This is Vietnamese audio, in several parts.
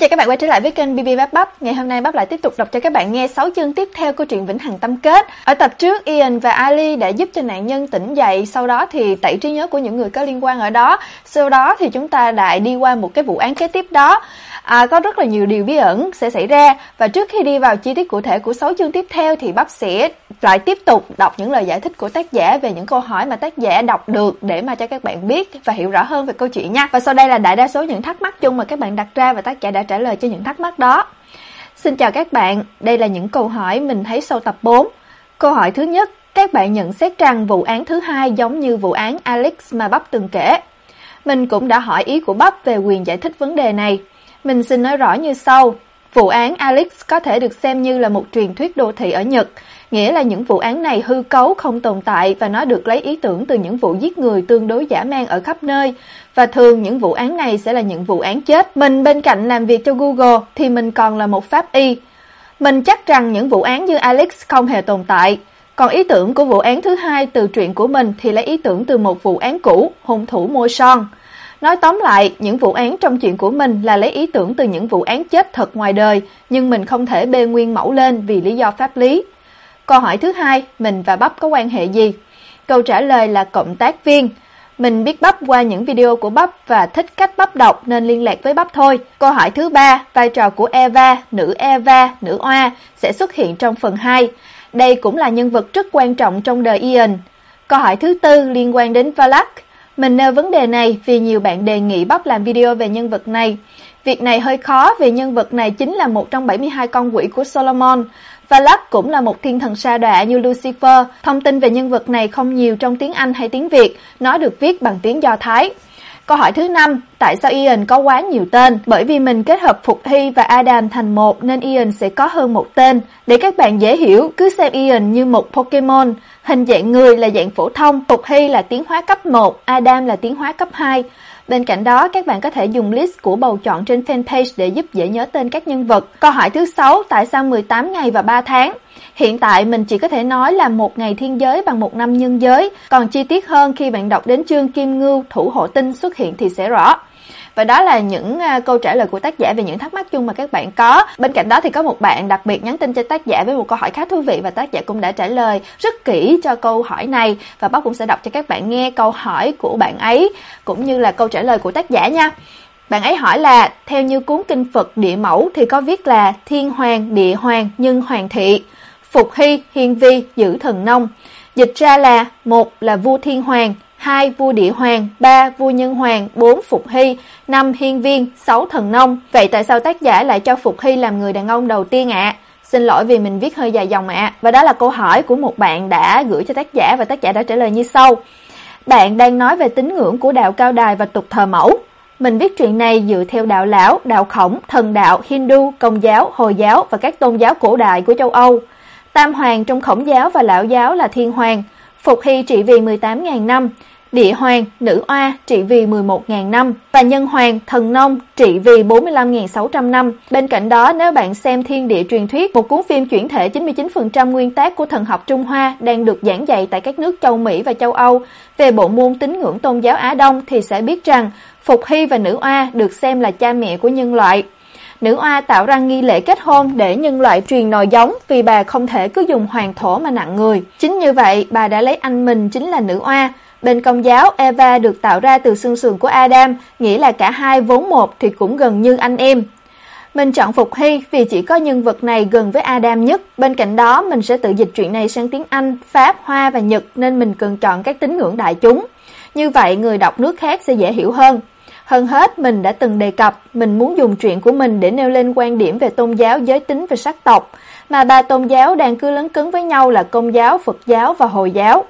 chào các bạn quay trở lại với kênh BB Bắp Bắp. Ngày hôm nay Bắp lại tiếp tục đọc cho các bạn nghe 6 chương tiếp theo câu chuyện Vĩnh Hằng Tâm Kết. Ở tập trước, Ian và Ali đã giúp cho nạn nhân tỉnh dậy, sau đó thì tẩy trí nhớ của những người có liên quan ở đó. Sau đó thì chúng ta lại đi qua một cái vụ án kế tiếp đó à, có rất là nhiều điều bí ẩn sẽ xảy ra và trước khi đi vào chi tiết cụ thể của 6 chương tiếp theo thì Bắp sẽ lại tiếp tục đọc những lời giải thích của tác giả về những câu hỏi mà tác giả đọc được để mà cho các bạn biết và hiểu rõ hơn về câu chuyện nha. Và sau đây là đại đa số những thắc mắc chung mà các bạn đặt ra và tác giả đã trả lời cho những thắc mắc đó. Xin chào các bạn, đây là những câu hỏi mình thấy sau tập 4. Câu hỏi thứ nhất, các bạn nhận xét rằng vụ án thứ hai giống như vụ án Alex mà Bắp từng kể. Mình cũng đã hỏi ý của Bắp về quyền giải thích vấn đề này. Mình xin nói rõ như sau. Vụ án Alex có thể được xem như là một truyền thuyết đô thị ở Nhật, nghĩa là những vụ án này hư cấu không tồn tại và nó được lấy ý tưởng từ những vụ giết người tương đối giả man ở khắp nơi. Và thường những vụ án này sẽ là những vụ án chết. Mình bên cạnh làm việc cho Google thì mình còn là một pháp y. Mình chắc rằng những vụ án như Alex không hề tồn tại. Còn ý tưởng của vụ án thứ hai từ truyện của mình thì lấy ý tưởng từ một vụ án cũ, hung thủ môi son. Nói tóm lại, những vụ án trong chuyện của mình là lấy ý tưởng từ những vụ án chết thật ngoài đời, nhưng mình không thể bê nguyên mẫu lên vì lý do pháp lý. Câu hỏi thứ hai, mình và Bắp có quan hệ gì? Câu trả lời là cộng tác viên. Mình biết Bắp qua những video của Bắp và thích cách Bắp đọc nên liên lạc với Bắp thôi. Câu hỏi thứ ba, vai trò của Eva, nữ Eva, nữ Oa sẽ xuất hiện trong phần 2. Đây cũng là nhân vật rất quan trọng trong đời Ian. Câu hỏi thứ tư liên quan đến Valak. Mình nêu vấn đề này vì nhiều bạn đề nghị Bắp làm video về nhân vật này. Việc này hơi khó vì nhân vật này chính là một trong 72 con quỷ của Solomon. Valak cũng là một thiên thần sa đọa như Lucifer. Thông tin về nhân vật này không nhiều trong tiếng Anh hay tiếng Việt, nó được viết bằng tiếng Do Thái. Câu hỏi thứ năm, tại sao Ian có quá nhiều tên? Bởi vì mình kết hợp Phục Hy và Adam thành một nên Ian sẽ có hơn một tên. Để các bạn dễ hiểu, cứ xem Ian như một Pokemon. Hình dạng người là dạng phổ thông, Phục Hy là tiến hóa cấp 1, Adam là tiến hóa cấp 2. Bên cạnh đó, các bạn có thể dùng list của bầu chọn trên fanpage để giúp dễ nhớ tên các nhân vật. Câu hỏi thứ 6, tại sao 18 ngày và 3 tháng? Hiện tại mình chỉ có thể nói là một ngày thiên giới bằng một năm nhân giới, còn chi tiết hơn khi bạn đọc đến chương Kim Ngưu thủ hộ tinh xuất hiện thì sẽ rõ. Và đó là những à, câu trả lời của tác giả về những thắc mắc chung mà các bạn có. Bên cạnh đó thì có một bạn đặc biệt nhắn tin cho tác giả với một câu hỏi khá thú vị và tác giả cũng đã trả lời rất kỹ cho câu hỏi này và bác cũng sẽ đọc cho các bạn nghe câu hỏi của bạn ấy cũng như là câu trả lời của tác giả nha. Bạn ấy hỏi là theo như cuốn kinh Phật Địa Mẫu thì có viết là Thiên Hoàng, Địa Hoàng, Nhân Hoàng Thị, Phục Hy, Hiên Vi, Giữ Thần Nông. Dịch ra là một là vua Thiên Hoàng, 2 vua địa hoàng, 3 vua nhân hoàng, 4 Phục Hy, 5 hiên viên, 6 thần nông. Vậy tại sao tác giả lại cho Phục Hy làm người đàn ông đầu tiên ạ? À? Xin lỗi vì mình viết hơi dài dòng ạ. À. Và đó là câu hỏi của một bạn đã gửi cho tác giả và tác giả đã trả lời như sau. Bạn đang nói về tín ngưỡng của đạo cao đài và tục thờ mẫu. Mình viết chuyện này dựa theo đạo lão, đạo khổng, thần đạo, Hindu, Công giáo, Hồi giáo và các tôn giáo cổ đại của châu Âu. Tam hoàng trong khổng giáo và lão giáo là thiên hoàng. Phục Hy trị vì 18.000 năm, Địa Hoàng, Nữ Oa trị vì 11.000 năm và Nhân Hoàng, Thần Nông trị vì 45.600 năm. Bên cạnh đó, nếu bạn xem Thiên Địa truyền thuyết, một cuốn phim chuyển thể 99% nguyên tác của thần học Trung Hoa đang được giảng dạy tại các nước châu Mỹ và châu Âu về bộ môn tín ngưỡng tôn giáo Á Đông thì sẽ biết rằng Phục Hy và Nữ Oa được xem là cha mẹ của nhân loại. Nữ oa tạo ra nghi lễ kết hôn để nhân loại truyền nòi giống vì bà không thể cứ dùng hoàng thổ mà nặng người. Chính như vậy, bà đã lấy anh mình chính là nữ oa. Bên công giáo, Eva được tạo ra từ xương sườn của Adam, nghĩa là cả hai vốn một thì cũng gần như anh em. Mình chọn Phục Hy vì chỉ có nhân vật này gần với Adam nhất. Bên cạnh đó, mình sẽ tự dịch truyện này sang tiếng Anh, Pháp, Hoa và Nhật nên mình cần chọn các tín ngưỡng đại chúng. Như vậy, người đọc nước khác sẽ dễ hiểu hơn. Hơn hết, mình đã từng đề cập, mình muốn dùng chuyện của mình để nêu lên quan điểm về tôn giáo, giới tính và sắc tộc, mà ba tôn giáo đang cứ lấn cứng với nhau là Công giáo, Phật giáo và Hồi giáo.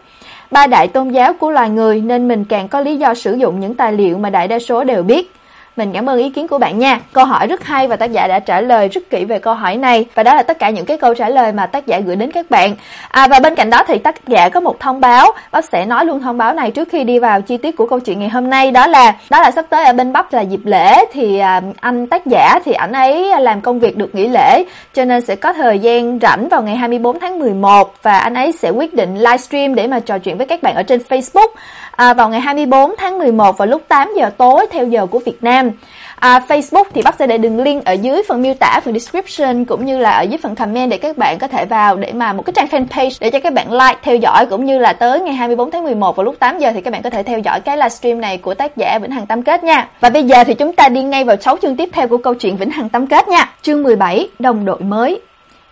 Ba đại tôn giáo của loài người nên mình càng có lý do sử dụng những tài liệu mà đại đa số đều biết. Mình cảm ơn ý kiến của bạn nha. Câu hỏi rất hay và tác giả đã trả lời rất kỹ về câu hỏi này. Và đó là tất cả những cái câu trả lời mà tác giả gửi đến các bạn. À và bên cạnh đó thì tác giả có một thông báo, bác sẽ nói luôn thông báo này trước khi đi vào chi tiết của câu chuyện ngày hôm nay. Đó là đó là sắp tới ở bên Bắp là dịp lễ. Thì à, anh tác giả thì ảnh ấy làm công việc được nghỉ lễ cho nên sẽ có thời gian rảnh vào ngày 24 tháng 11 và anh ấy sẽ quyết định livestream để mà trò chuyện với các bạn ở trên Facebook à, vào ngày 24 tháng 11 vào lúc 8 giờ tối theo giờ của Việt Nam. À, Facebook thì bác sẽ để đường link ở dưới phần miêu tả, phần description cũng như là ở dưới phần comment để các bạn có thể vào để mà một cái trang fanpage để cho các bạn like, theo dõi cũng như là tới ngày 24 tháng 11 vào lúc 8 giờ thì các bạn có thể theo dõi cái livestream này của tác giả Vĩnh Hằng Tâm Kết nha. Và bây giờ thì chúng ta đi ngay vào 6 chương tiếp theo của câu chuyện Vĩnh Hằng Tâm Kết nha. Chương 17, đồng đội mới.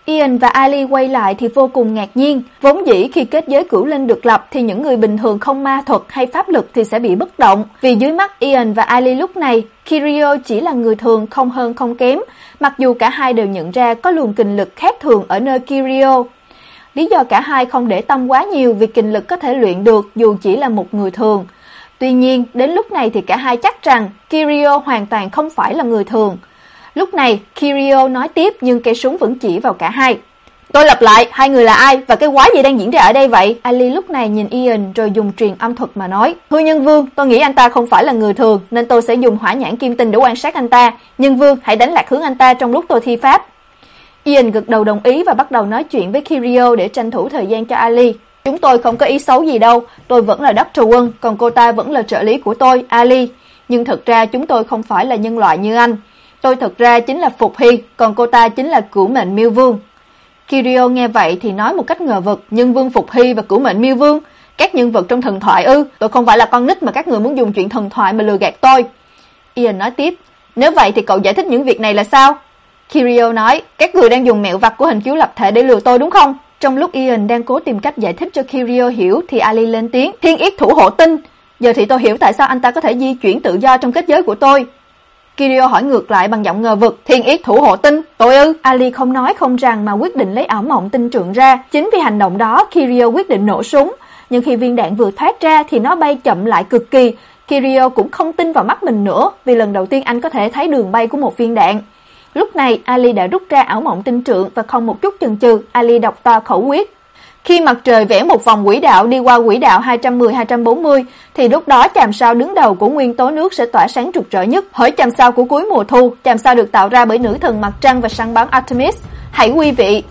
Ian và Ali quay lại thì vô cùng ngạc nhiên. Vốn dĩ khi kết giới cửu linh được lập thì những người bình thường không ma thuật hay pháp lực thì sẽ bị bất động. Vì dưới mắt Ian và Ali lúc này, Kirio chỉ là người thường không hơn không kém, mặc dù cả hai đều nhận ra có luồng kình lực khác thường ở nơi Kirio. Lý do cả hai không để tâm quá nhiều vì kình lực có thể luyện được dù chỉ là một người thường. Tuy nhiên, đến lúc này thì cả hai chắc rằng Kirio hoàn toàn không phải là người thường. Lúc này, Kirio nói tiếp nhưng cây súng vẫn chỉ vào cả hai. Tôi lặp lại, hai người là ai và cái quái gì đang diễn ra ở đây vậy? Ali lúc này nhìn Ian rồi dùng truyền âm thuật mà nói. Thưa nhân vương, tôi nghĩ anh ta không phải là người thường nên tôi sẽ dùng hỏa nhãn kim tinh để quan sát anh ta. Nhân vương, hãy đánh lạc hướng anh ta trong lúc tôi thi pháp. Ian gật đầu đồng ý và bắt đầu nói chuyện với Kirio để tranh thủ thời gian cho Ali. Chúng tôi không có ý xấu gì đâu, tôi vẫn là Dr. Quân, còn cô ta vẫn là trợ lý của tôi, Ali. Nhưng thật ra chúng tôi không phải là nhân loại như anh. Tôi thật ra chính là Phục Hy, còn cô ta chính là cửu mệnh miêu vương. Kirio nghe vậy thì nói một cách ngờ vực, nhưng vương Phục Hy và cửu mệnh miêu vương, các nhân vật trong thần thoại ư, tôi không phải là con nít mà các người muốn dùng chuyện thần thoại mà lừa gạt tôi. Ian nói tiếp, nếu vậy thì cậu giải thích những việc này là sao? Kirio nói, các người đang dùng mẹo vặt của hình chiếu lập thể để lừa tôi đúng không? Trong lúc Ian đang cố tìm cách giải thích cho Kirio hiểu thì Ali lên tiếng, thiên yết thủ hộ tinh. Giờ thì tôi hiểu tại sao anh ta có thể di chuyển tự do trong kết giới của tôi. Kirio hỏi ngược lại bằng giọng ngờ vực, thiên yết thủ hộ tinh, tôi ư? Ali không nói không rằng mà quyết định lấy ảo mộng tinh trượng ra. Chính vì hành động đó, Kirio quyết định nổ súng. Nhưng khi viên đạn vừa thoát ra thì nó bay chậm lại cực kỳ. Kirio cũng không tin vào mắt mình nữa, vì lần đầu tiên anh có thể thấy đường bay của một viên đạn. Lúc này, Ali đã rút ra ảo mộng tinh trượng và không một chút chần chừ, Ali đọc to khẩu quyết. Khi mặt trời vẽ một vòng quỹ đạo đi qua quỹ đạo 210-240 thì lúc đó chàm sao đứng đầu của nguyên tố nước sẽ tỏa sáng rực rỡ nhất. Hỡi chàm sao của cuối mùa thu, chàm sao được tạo ra bởi nữ thần mặt trăng và săn bắn Artemis. Hãy quý vị.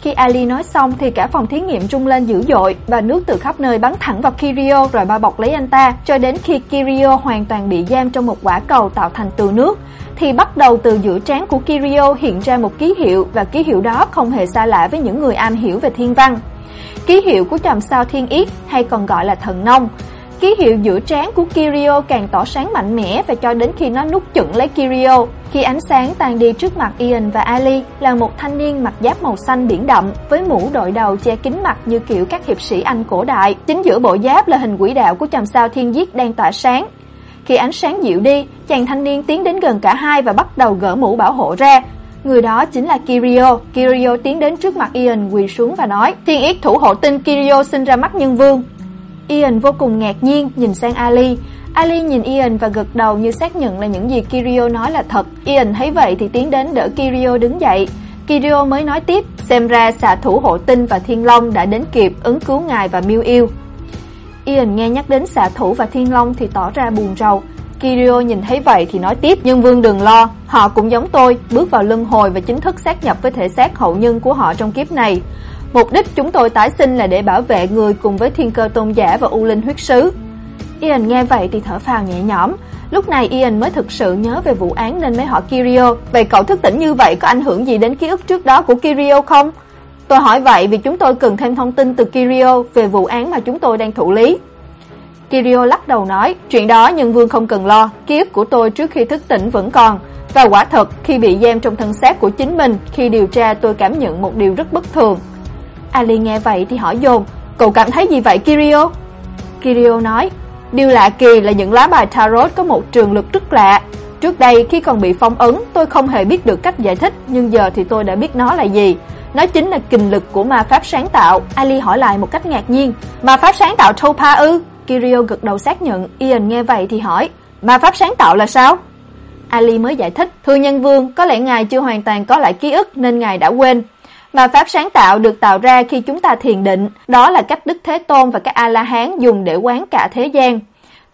Khi Ali nói xong thì cả phòng thí nghiệm rung lên dữ dội và nước từ khắp nơi bắn thẳng vào Kirio rồi bao bọc lấy anh ta cho đến khi Kirio hoàn toàn bị giam trong một quả cầu tạo thành từ nước thì bắt đầu từ giữa trán của Kirio hiện ra một ký hiệu và ký hiệu đó không hề xa lạ với những người Anh hiểu về thiên văn. Ký hiệu của chòm sao thiên yết, hay còn gọi là thần nông. Ký hiệu giữa trán của Kirio càng tỏ sáng mạnh mẽ và cho đến khi nó nút chửng lấy Kirio. Khi ánh sáng tan đi trước mặt Ian và Ali là một thanh niên mặc giáp màu xanh biển đậm với mũ đội đầu che kín mặt như kiểu các hiệp sĩ Anh cổ đại. Chính giữa bộ giáp là hình quỹ đạo của chòm sao thiên giết đang tỏa sáng. Khi ánh sáng dịu đi, chàng thanh niên tiến đến gần cả hai và bắt đầu gỡ mũ bảo hộ ra. Người đó chính là Kirio. Kirio tiến đến trước mặt Ian quỳ xuống và nói: "Thiên yết thủ hộ tinh Kirio sinh ra mắt nhân vương." Ian vô cùng ngạc nhiên nhìn sang Ali. Ali nhìn Ian và gật đầu như xác nhận là những gì Kirio nói là thật. Ian thấy vậy thì tiến đến đỡ Kirio đứng dậy. Kirio mới nói tiếp, xem ra xạ thủ hộ tinh và thiên long đã đến kịp ứng cứu ngài và Miêu yêu. Ian nghe nhắc đến xạ thủ và thiên long thì tỏ ra buồn rầu. Kirio nhìn thấy vậy thì nói tiếp, nhân vương đừng lo, họ cũng giống tôi, bước vào luân hồi và chính thức xác nhập với thể xác hậu nhân của họ trong kiếp này. Mục đích chúng tôi tái sinh là để bảo vệ người cùng với thiên cơ tôn giả và u linh huyết sứ. Ian nghe vậy thì thở phào nhẹ nhõm. Lúc này Ian mới thực sự nhớ về vụ án nên mới hỏi Kirio, vậy cậu thức tỉnh như vậy có ảnh hưởng gì đến ký ức trước đó của Kirio không? Tôi hỏi vậy vì chúng tôi cần thêm thông tin từ Kirio về vụ án mà chúng tôi đang thụ lý. Kirio lắc đầu nói, chuyện đó nhân vương không cần lo, ký ức của tôi trước khi thức tỉnh vẫn còn. Và quả thật, khi bị giam trong thân xác của chính mình, khi điều tra tôi cảm nhận một điều rất bất thường. Ali nghe vậy thì hỏi dồn, cậu cảm thấy gì vậy Kirio? Kirio nói, điều lạ kỳ là những lá bài tarot có một trường lực rất lạ. Trước đây khi còn bị phong ấn, tôi không hề biết được cách giải thích, nhưng giờ thì tôi đã biết nó là gì. Nó chính là kình lực của ma pháp sáng tạo. Ali hỏi lại một cách ngạc nhiên, ma pháp sáng tạo Topa ư? Kirio gật đầu xác nhận, Ian nghe vậy thì hỏi, ma pháp sáng tạo là sao? Ali mới giải thích, thưa nhân vương, có lẽ ngài chưa hoàn toàn có lại ký ức nên ngài đã quên. Ma pháp sáng tạo được tạo ra khi chúng ta thiền định, đó là cách Đức Thế Tôn và các A-la-hán dùng để quán cả thế gian.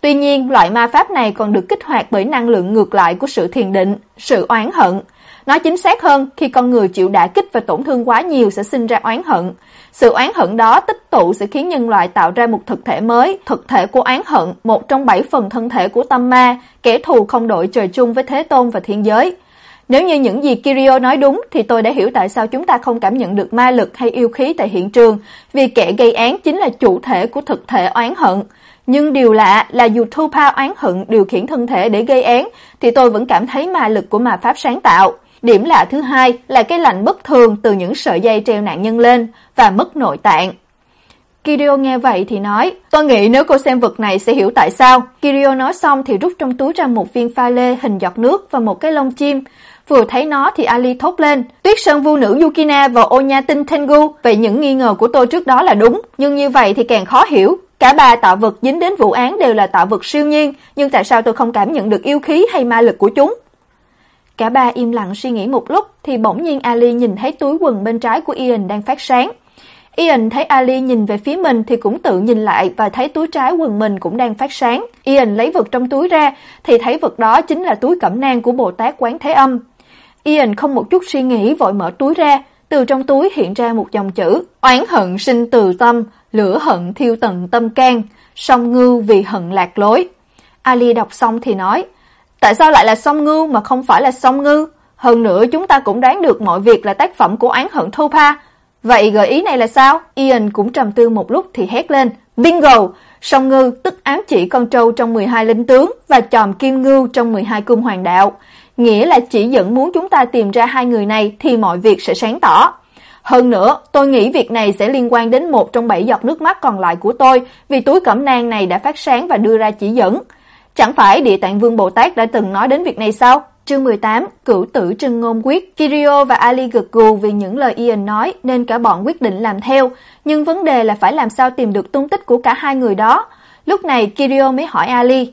Tuy nhiên, loại ma pháp này còn được kích hoạt bởi năng lượng ngược lại của sự thiền định, sự oán hận. Nói chính xác hơn, khi con người chịu đả kích và tổn thương quá nhiều sẽ sinh ra oán hận. Sự oán hận đó tích tụ sẽ khiến nhân loại tạo ra một thực thể mới, thực thể của oán hận, một trong bảy phần thân thể của tâm ma, kẻ thù không đội trời chung với thế tôn và thiên giới. Nếu như những gì Kirio nói đúng thì tôi đã hiểu tại sao chúng ta không cảm nhận được ma lực hay yêu khí tại hiện trường, vì kẻ gây án chính là chủ thể của thực thể oán hận. Nhưng điều lạ là dù Thupa oán hận điều khiển thân thể để gây án thì tôi vẫn cảm thấy ma lực của ma pháp sáng tạo. Điểm lạ thứ hai là cái lạnh bất thường từ những sợi dây treo nạn nhân lên và mất nội tạng. Kirio nghe vậy thì nói, tôi nghĩ nếu cô xem vật này sẽ hiểu tại sao. Kirio nói xong thì rút trong túi ra một viên pha lê hình giọt nước và một cái lông chim. Vừa thấy nó thì Ali thốt lên, Tuyết Sơn Vu nữ Yukina và Onya Tinh Tengu, vậy những nghi ngờ của tôi trước đó là đúng, nhưng như vậy thì càng khó hiểu. Cả ba tạo vật dính đến vụ án đều là tạo vật siêu nhiên, nhưng tại sao tôi không cảm nhận được yêu khí hay ma lực của chúng? Cả ba im lặng suy nghĩ một lúc thì bỗng nhiên Ali nhìn thấy túi quần bên trái của Ian đang phát sáng. Ian thấy Ali nhìn về phía mình thì cũng tự nhìn lại và thấy túi trái quần mình cũng đang phát sáng. Ian lấy vật trong túi ra thì thấy vật đó chính là túi cẩm nang của Bồ Tát Quán Thế Âm. Ian không một chút suy nghĩ vội mở túi ra, từ trong túi hiện ra một dòng chữ: Oán hận sinh từ tâm, lửa hận thiêu tận tâm can, song ngư vì hận lạc lối. Ali đọc xong thì nói: Tại sao lại là song ngưu mà không phải là song ngư? Hơn nữa chúng ta cũng đoán được mọi việc là tác phẩm của án hận Thopa. Vậy gợi ý này là sao? Ian cũng trầm tư một lúc thì hét lên. Bingo! Song ngư tức ám chỉ con trâu trong 12 linh tướng và chòm kim ngưu trong 12 cung hoàng đạo. Nghĩa là chỉ dẫn muốn chúng ta tìm ra hai người này thì mọi việc sẽ sáng tỏ. Hơn nữa, tôi nghĩ việc này sẽ liên quan đến một trong bảy giọt nước mắt còn lại của tôi vì túi cẩm nang này đã phát sáng và đưa ra chỉ dẫn. Chẳng phải Địa Tạng Vương Bồ Tát đã từng nói đến việc này sao? Chương 18, Cửu tử trưng ngôn quyết. Kirio và Ali gật gù vì những lời Ian nói nên cả bọn quyết định làm theo, nhưng vấn đề là phải làm sao tìm được tung tích của cả hai người đó. Lúc này Kirio mới hỏi Ali,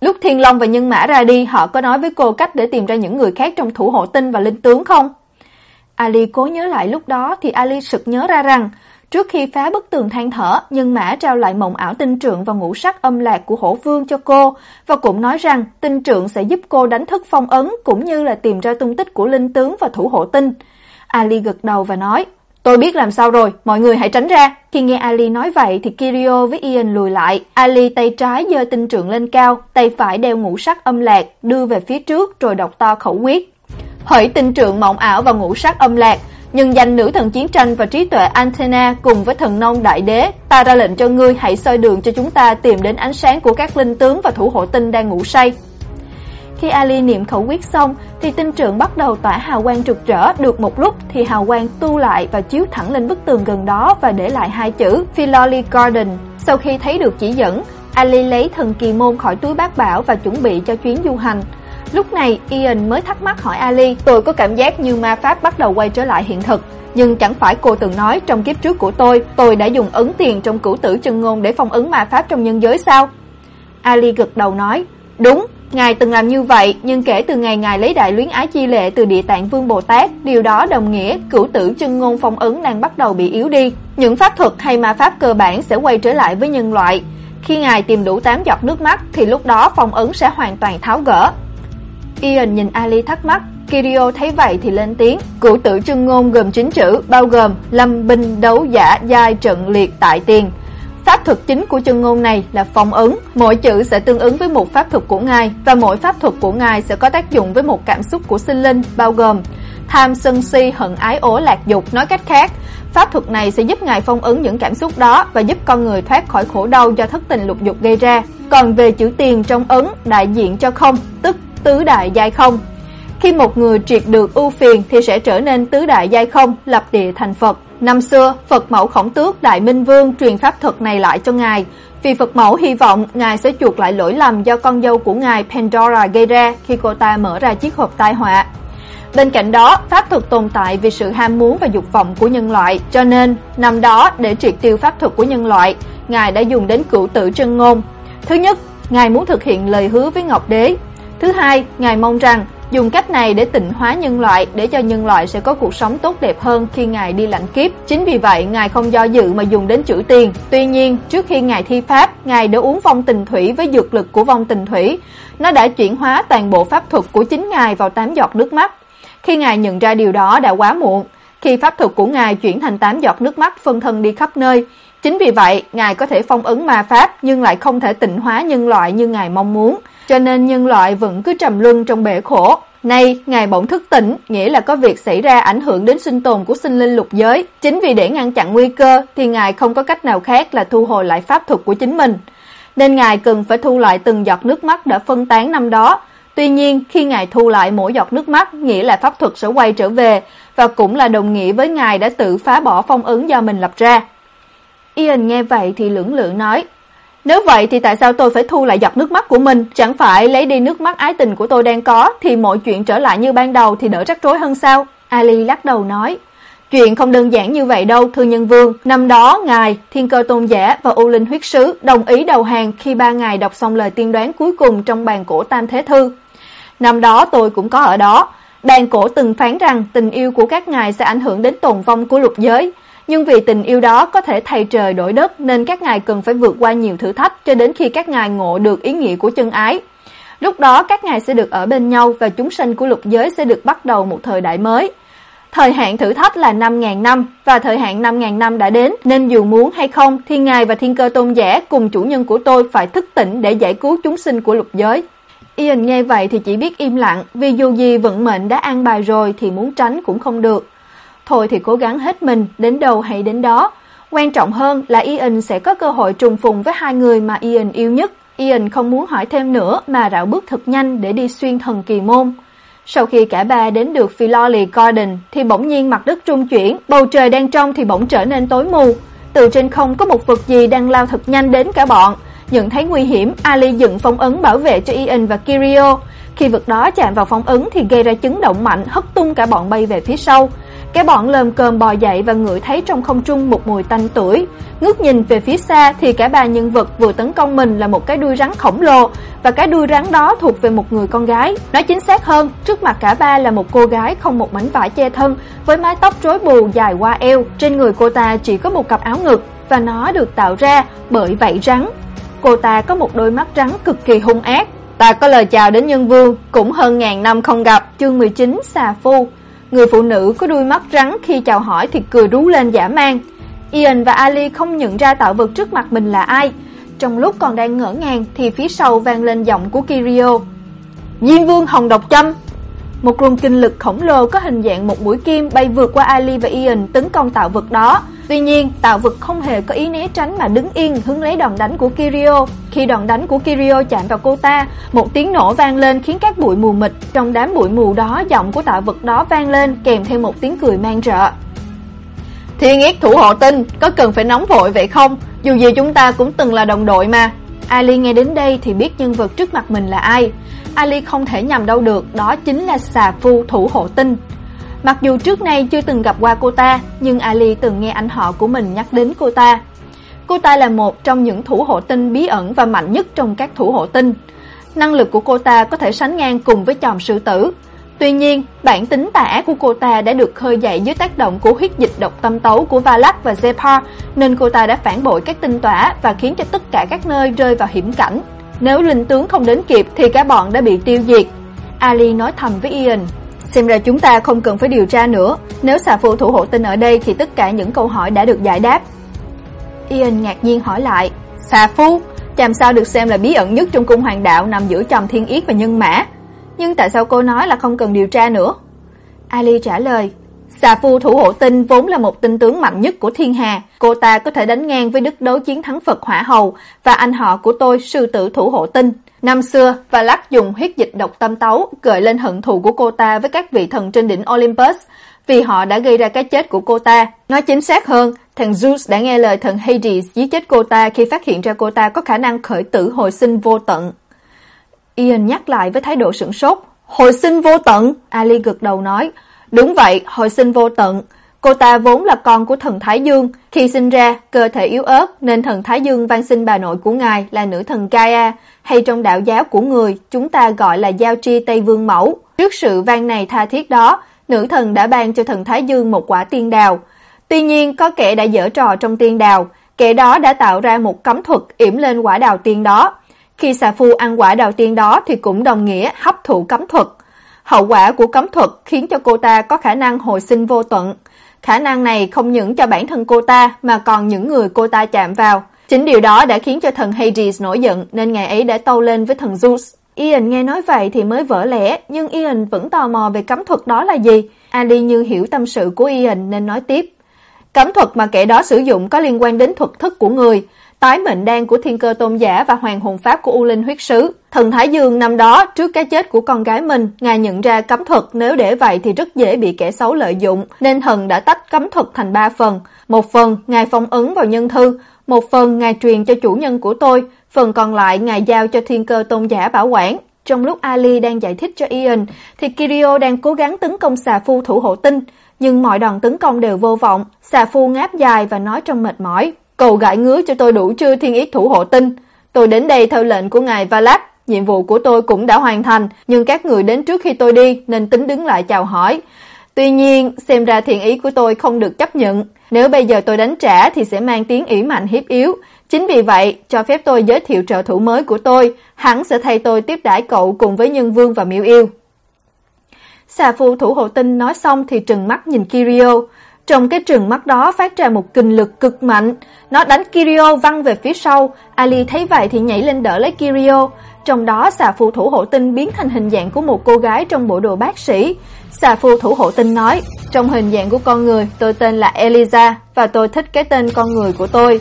lúc Thiên Long và Nhân Mã ra đi, họ có nói với cô cách để tìm ra những người khác trong thủ hộ tinh và linh tướng không? Ali cố nhớ lại lúc đó thì Ali sực nhớ ra rằng Trước khi phá bức tường than thở, Nhân Mã trao lại mộng ảo tinh trượng và ngũ sắc âm lạc của Hổ Vương cho cô và cũng nói rằng tinh trượng sẽ giúp cô đánh thức phong ấn cũng như là tìm ra tung tích của linh tướng và thủ hộ tinh. Ali gật đầu và nói: "Tôi biết làm sao rồi, mọi người hãy tránh ra." Khi nghe Ali nói vậy thì Kirio với Ian lùi lại. Ali tay trái giơ tinh trượng lên cao, tay phải đeo ngũ sắc âm lạc đưa về phía trước rồi đọc to khẩu quyết. Hỡi tinh trượng mộng ảo và ngũ sắc âm lạc, nhưng danh nữ thần chiến tranh và trí tuệ Antena cùng với thần nông đại đế, ta ra lệnh cho ngươi hãy soi đường cho chúng ta tìm đến ánh sáng của các linh tướng và thủ hộ tinh đang ngủ say. Khi Ali niệm khẩu quyết xong thì tinh trượng bắt đầu tỏa hào quang rực rỡ, được một lúc thì hào quang tu lại và chiếu thẳng lên bức tường gần đó và để lại hai chữ Philoli Garden. Sau khi thấy được chỉ dẫn, Ali lấy thần kỳ môn khỏi túi bát bảo và chuẩn bị cho chuyến du hành. Lúc này Ian mới thắc mắc hỏi Ali, tôi có cảm giác như ma pháp bắt đầu quay trở lại hiện thực, nhưng chẳng phải cô từng nói trong kiếp trước của tôi, tôi đã dùng ấn tiền trong cửu tử chân ngôn để phong ấn ma pháp trong nhân giới sao? Ali gật đầu nói, đúng, ngài từng làm như vậy, nhưng kể từ ngày ngài lấy đại luyến ái chi lệ từ địa tạng vương Bồ Tát, điều đó đồng nghĩa cửu tử chân ngôn phong ấn đang bắt đầu bị yếu đi. Những pháp thuật hay ma pháp cơ bản sẽ quay trở lại với nhân loại. Khi ngài tìm đủ 8 giọt nước mắt thì lúc đó phong ấn sẽ hoàn toàn tháo gỡ. Ian nhìn Ali thắc mắc, Kirio thấy vậy thì lên tiếng, cửu tử trưng ngôn gồm 9 chữ, bao gồm lâm binh đấu giả giai trận liệt tại tiền. Pháp thuật chính của chân ngôn này là phong ấn, mỗi chữ sẽ tương ứng với một pháp thuật của ngài và mỗi pháp thuật của ngài sẽ có tác dụng với một cảm xúc của sinh linh, bao gồm tham sân si hận ái ố lạc dục, nói cách khác, pháp thuật này sẽ giúp ngài phong ấn những cảm xúc đó và giúp con người thoát khỏi khổ đau do thất tình lục dục gây ra. Còn về chữ tiền trong ấn đại diện cho không, tức tứ đại giai không. Khi một người triệt được ưu phiền thì sẽ trở nên tứ đại giai không, lập địa thành Phật. Năm xưa, Phật mẫu Khổng Tước Đại Minh Vương truyền pháp thuật này lại cho ngài, vì Phật mẫu hy vọng ngài sẽ chuộc lại lỗi lầm do con dâu của ngài Pandora gây ra khi cô ta mở ra chiếc hộp tai họa. Bên cạnh đó, pháp thuật tồn tại vì sự ham muốn và dục vọng của nhân loại, cho nên năm đó để triệt tiêu pháp thuật của nhân loại, ngài đã dùng đến cửu tử chân ngôn. Thứ nhất, ngài muốn thực hiện lời hứa với Ngọc Đế, Thứ hai, Ngài mong rằng dùng cách này để tịnh hóa nhân loại để cho nhân loại sẽ có cuộc sống tốt đẹp hơn khi Ngài đi lãnh kiếp. Chính vì vậy, Ngài không do dự mà dùng đến chữ tiền. Tuy nhiên, trước khi Ngài thi pháp, Ngài đã uống vong tình thủy với dược lực của vong tình thủy. Nó đã chuyển hóa toàn bộ pháp thuật của chính Ngài vào tám giọt nước mắt. Khi ngài nhận ra điều đó đã quá muộn, khi pháp thuật của ngài chuyển thành tám giọt nước mắt phân thân đi khắp nơi. Chính vì vậy, ngài có thể phong ấn ma pháp nhưng lại không thể tịnh hóa nhân loại như ngài mong muốn, cho nên nhân loại vẫn cứ trầm luân trong bể khổ. Nay, ngài bỗng thức tỉnh, nghĩa là có việc xảy ra ảnh hưởng đến sinh tồn của sinh linh lục giới. Chính vì để ngăn chặn nguy cơ thì ngài không có cách nào khác là thu hồi lại pháp thuật của chính mình. Nên ngài cần phải thu lại từng giọt nước mắt đã phân tán năm đó. Tuy nhiên, khi ngài thu lại mỗi giọt nước mắt, nghĩa là pháp thuật sẽ quay trở về và cũng là đồng nghĩa với ngài đã tự phá bỏ phong ấn do mình lập ra. Ian nghe vậy thì lưỡng lự nói: nếu vậy thì tại sao tôi phải thu lại giọt nước mắt của mình, chẳng phải lấy đi nước mắt ái tình của tôi đang có thì mọi chuyện trở lại như ban đầu thì đỡ rắc rối hơn sao? Ali lắc đầu nói, Chuyện không đơn giản như vậy đâu, thưa nhân vương. Năm đó, ngài, Thiên Cơ Tôn giả và U Linh Huyết Sứ đồng ý đầu hàng khi ba ngài đọc xong lời tiên đoán cuối cùng trong bàn cổ Tam Thế Thư. Năm đó tôi cũng có ở đó. Bàn cổ từng phán rằng tình yêu của các ngài sẽ ảnh hưởng đến tồn vong của lục giới, nhưng vì tình yêu đó có thể thay trời đổi đất, nên các ngài cần phải vượt qua nhiều thử thách cho đến khi các ngài ngộ được ý nghĩa của chân ái. Lúc đó, các ngài sẽ được ở bên nhau và chúng sinh của lục giới sẽ được bắt đầu một thời đại mới. Thời hạn thử thách là 5000 năm, và thời hạn 5000 năm đã đến, nên dù muốn hay không, thì ngài và thiên cơ tôn giả cùng chủ nhân của tôi phải thức tỉnh để giải cứu chúng sinh của lục giới. Ian nghe vậy thì chỉ biết im lặng, vì dù gì vận mệnh đã an bài rồi thì muốn tránh cũng không được. Thôi thì cố gắng hết mình, đến đâu hay đến đó. Quan trọng hơn là Ian sẽ có cơ hội trùng phùng với hai người mà Ian yêu nhất. Ian không muốn hỏi thêm nữa mà rảo bước thật nhanh để đi xuyên thần kỳ môn. Sau khi cả ba đến được Philoli Garden thì bỗng nhiên mặt đất trung chuyển, bầu trời đang trong thì bỗng trở nên tối mù. Từ trên không có một vật gì đang lao thật nhanh đến cả bọn. Nhận thấy nguy hiểm, Ali dựng phong ấn bảo vệ cho Ian và Kirio. Khi vật đó chạm vào phong ấn thì gây ra chấn động mạnh hất tung cả bọn bay về phía sau. Cái bọn lờm cơm bò dậy và ngửi thấy trong không trung một mùi tanh tuổi. Ngước nhìn về phía xa thì cả ba nhân vật vừa tấn công mình là một cái đuôi rắn khổng lồ và cái đuôi rắn đó thuộc về một người con gái. Nói chính xác hơn, trước mặt cả ba là một cô gái không một mảnh vải che thân với mái tóc rối bù dài qua eo. Trên người cô ta chỉ có một cặp áo ngực và nó được tạo ra bởi vảy rắn. Cô ta có một đôi mắt rắn cực kỳ hung ác. Ta có lời chào đến nhân vương, cũng hơn ngàn năm không gặp, chương 19 xà phu. Người phụ nữ có đuôi mắt rắn khi chào hỏi thì cười rú lên giả mang. Ian và Ali không nhận ra tạo vật trước mặt mình là ai. Trong lúc còn đang ngỡ ngàng thì phía sau vang lên giọng của Kirio. Diêm vương hồng độc châm. Một luồng kinh lực khổng lồ có hình dạng một mũi kim bay vượt qua Ali và Ian tấn công tạo vật đó. Tuy nhiên, tạo vật không hề có ý né tránh mà đứng yên hướng lấy đòn đánh của Kirio. Khi đòn đánh của Kirio chạm vào cô ta, một tiếng nổ vang lên khiến các bụi mù mịt. Trong đám bụi mù đó, giọng của tạo vật đó vang lên kèm theo một tiếng cười mang rợ. Thiên yết thủ hộ tinh, có cần phải nóng vội vậy không? Dù gì chúng ta cũng từng là đồng đội mà. Ali nghe đến đây thì biết nhân vật trước mặt mình là ai. Ali không thể nhầm đâu được, đó chính là xà phu thủ hộ tinh. Mặc dù trước nay chưa từng gặp qua cô ta, nhưng Ali từng nghe anh họ của mình nhắc đến cô ta. Cô ta là một trong những thủ hộ tinh bí ẩn và mạnh nhất trong các thủ hộ tinh. Năng lực của cô ta có thể sánh ngang cùng với chòm sư tử. Tuy nhiên, bản tính tà ác của cô ta đã được khơi dậy dưới tác động của huyết dịch độc tâm tấu của Valak và Zepar, nên cô ta đã phản bội các tinh tỏa và khiến cho tất cả các nơi rơi vào hiểm cảnh. Nếu linh tướng không đến kịp thì cả bọn đã bị tiêu diệt. Ali nói thầm với Ian, Xem ra chúng ta không cần phải điều tra nữa Nếu xà phụ thủ hộ tinh ở đây Thì tất cả những câu hỏi đã được giải đáp Ian ngạc nhiên hỏi lại Xà phu Chàm sao được xem là bí ẩn nhất trong cung hoàng đạo Nằm giữa chồng thiên yết và nhân mã nhưng tại sao cô nói là không cần điều tra nữa Ali trả lời Xà phu thủ hộ tinh vốn là một tinh tướng mạnh nhất của thiên hà Cô ta có thể đánh ngang với đức đấu chiến thắng Phật Hỏa Hầu Và anh họ của tôi sư tử thủ hộ tinh Năm xưa, Valak dùng huyết dịch độc tâm tấu gợi lên hận thù của cô ta với các vị thần trên đỉnh Olympus vì họ đã gây ra cái chết của cô ta. Nói chính xác hơn, thằng Zeus đã nghe lời thần Hades giết chết cô ta khi phát hiện ra cô ta có khả năng khởi tử hồi sinh vô tận. Ian nhắc lại với thái độ sửng sốt. Hồi sinh vô tận? Ali gật đầu nói. Đúng vậy, hồi sinh vô tận. Cô ta vốn là con của thần Thái Dương, khi sinh ra, cơ thể yếu ớt nên thần Thái Dương van sinh bà nội của ngài là nữ thần Gaia, hay trong đạo giáo của người, chúng ta gọi là giao tri Tây Vương Mẫu. Trước sự van này tha thiết đó, nữ thần đã ban cho thần Thái Dương một quả tiên đào. Tuy nhiên, có kẻ đã giở trò trong tiên đào, kẻ đó đã tạo ra một cấm thuật yểm lên quả đào tiên đó. Khi xà phu ăn quả đầu tiên đó thì cũng đồng nghĩa hấp thụ cấm thuật. Hậu quả của cấm thuật khiến cho cô ta có khả năng hồi sinh vô tận. Khả năng này không những cho bản thân cô ta mà còn những người cô ta chạm vào. Chính điều đó đã khiến cho thần Hades nổi giận nên ngày ấy đã tâu lên với thần Zeus. Ian nghe nói vậy thì mới vỡ lẽ, nhưng Ian vẫn tò mò về cấm thuật đó là gì. Ali như hiểu tâm sự của Ian nên nói tiếp. Cấm thuật mà kẻ đó sử dụng có liên quan đến thuật thức của người, tái mệnh đan của thiên cơ tôn giả và hoàng hồn pháp của U Linh huyết sứ. Thần Thái Dương năm đó, trước cái chết của con gái mình, ngài nhận ra cấm thuật nếu để vậy thì rất dễ bị kẻ xấu lợi dụng, nên thần đã tách cấm thuật thành ba phần. Một phần ngài phong ấn vào nhân thư, một phần ngài truyền cho chủ nhân của tôi, phần còn lại ngài giao cho thiên cơ tôn giả bảo quản. Trong lúc Ali đang giải thích cho Ian, thì Kirio đang cố gắng tấn công xà phu thủ hộ tinh, nhưng mọi đòn tấn công đều vô vọng. Xà phu ngáp dài và nói trong mệt mỏi, cầu gãi ngứa cho tôi đủ chưa thiên ý thủ hộ tinh. Tôi đến đây theo lệnh của ngài Valak, nhiệm vụ của tôi cũng đã hoàn thành, nhưng các người đến trước khi tôi đi nên tính đứng lại chào hỏi. Tuy nhiên, xem ra thiện ý của tôi không được chấp nhận. Nếu bây giờ tôi đánh trả thì sẽ mang tiếng ỷ mạnh hiếp yếu. Chính vì vậy, cho phép tôi giới thiệu trợ thủ mới của tôi, hắn sẽ thay tôi tiếp đãi cậu cùng với Nhân Vương và Miêu Yêu. Xà phu thủ hộ tinh nói xong thì trừng mắt nhìn Kirio. Trong cái trừng mắt đó phát ra một kình lực cực mạnh, nó đánh Kirio văng về phía sau, Ali thấy vậy thì nhảy lên đỡ lấy Kirio, trong đó xà phù thủ hộ tinh biến thành hình dạng của một cô gái trong bộ đồ bác sĩ. Xà phù thủ hộ tinh nói, trong hình dạng của con người, tôi tên là Eliza và tôi thích cái tên con người của tôi.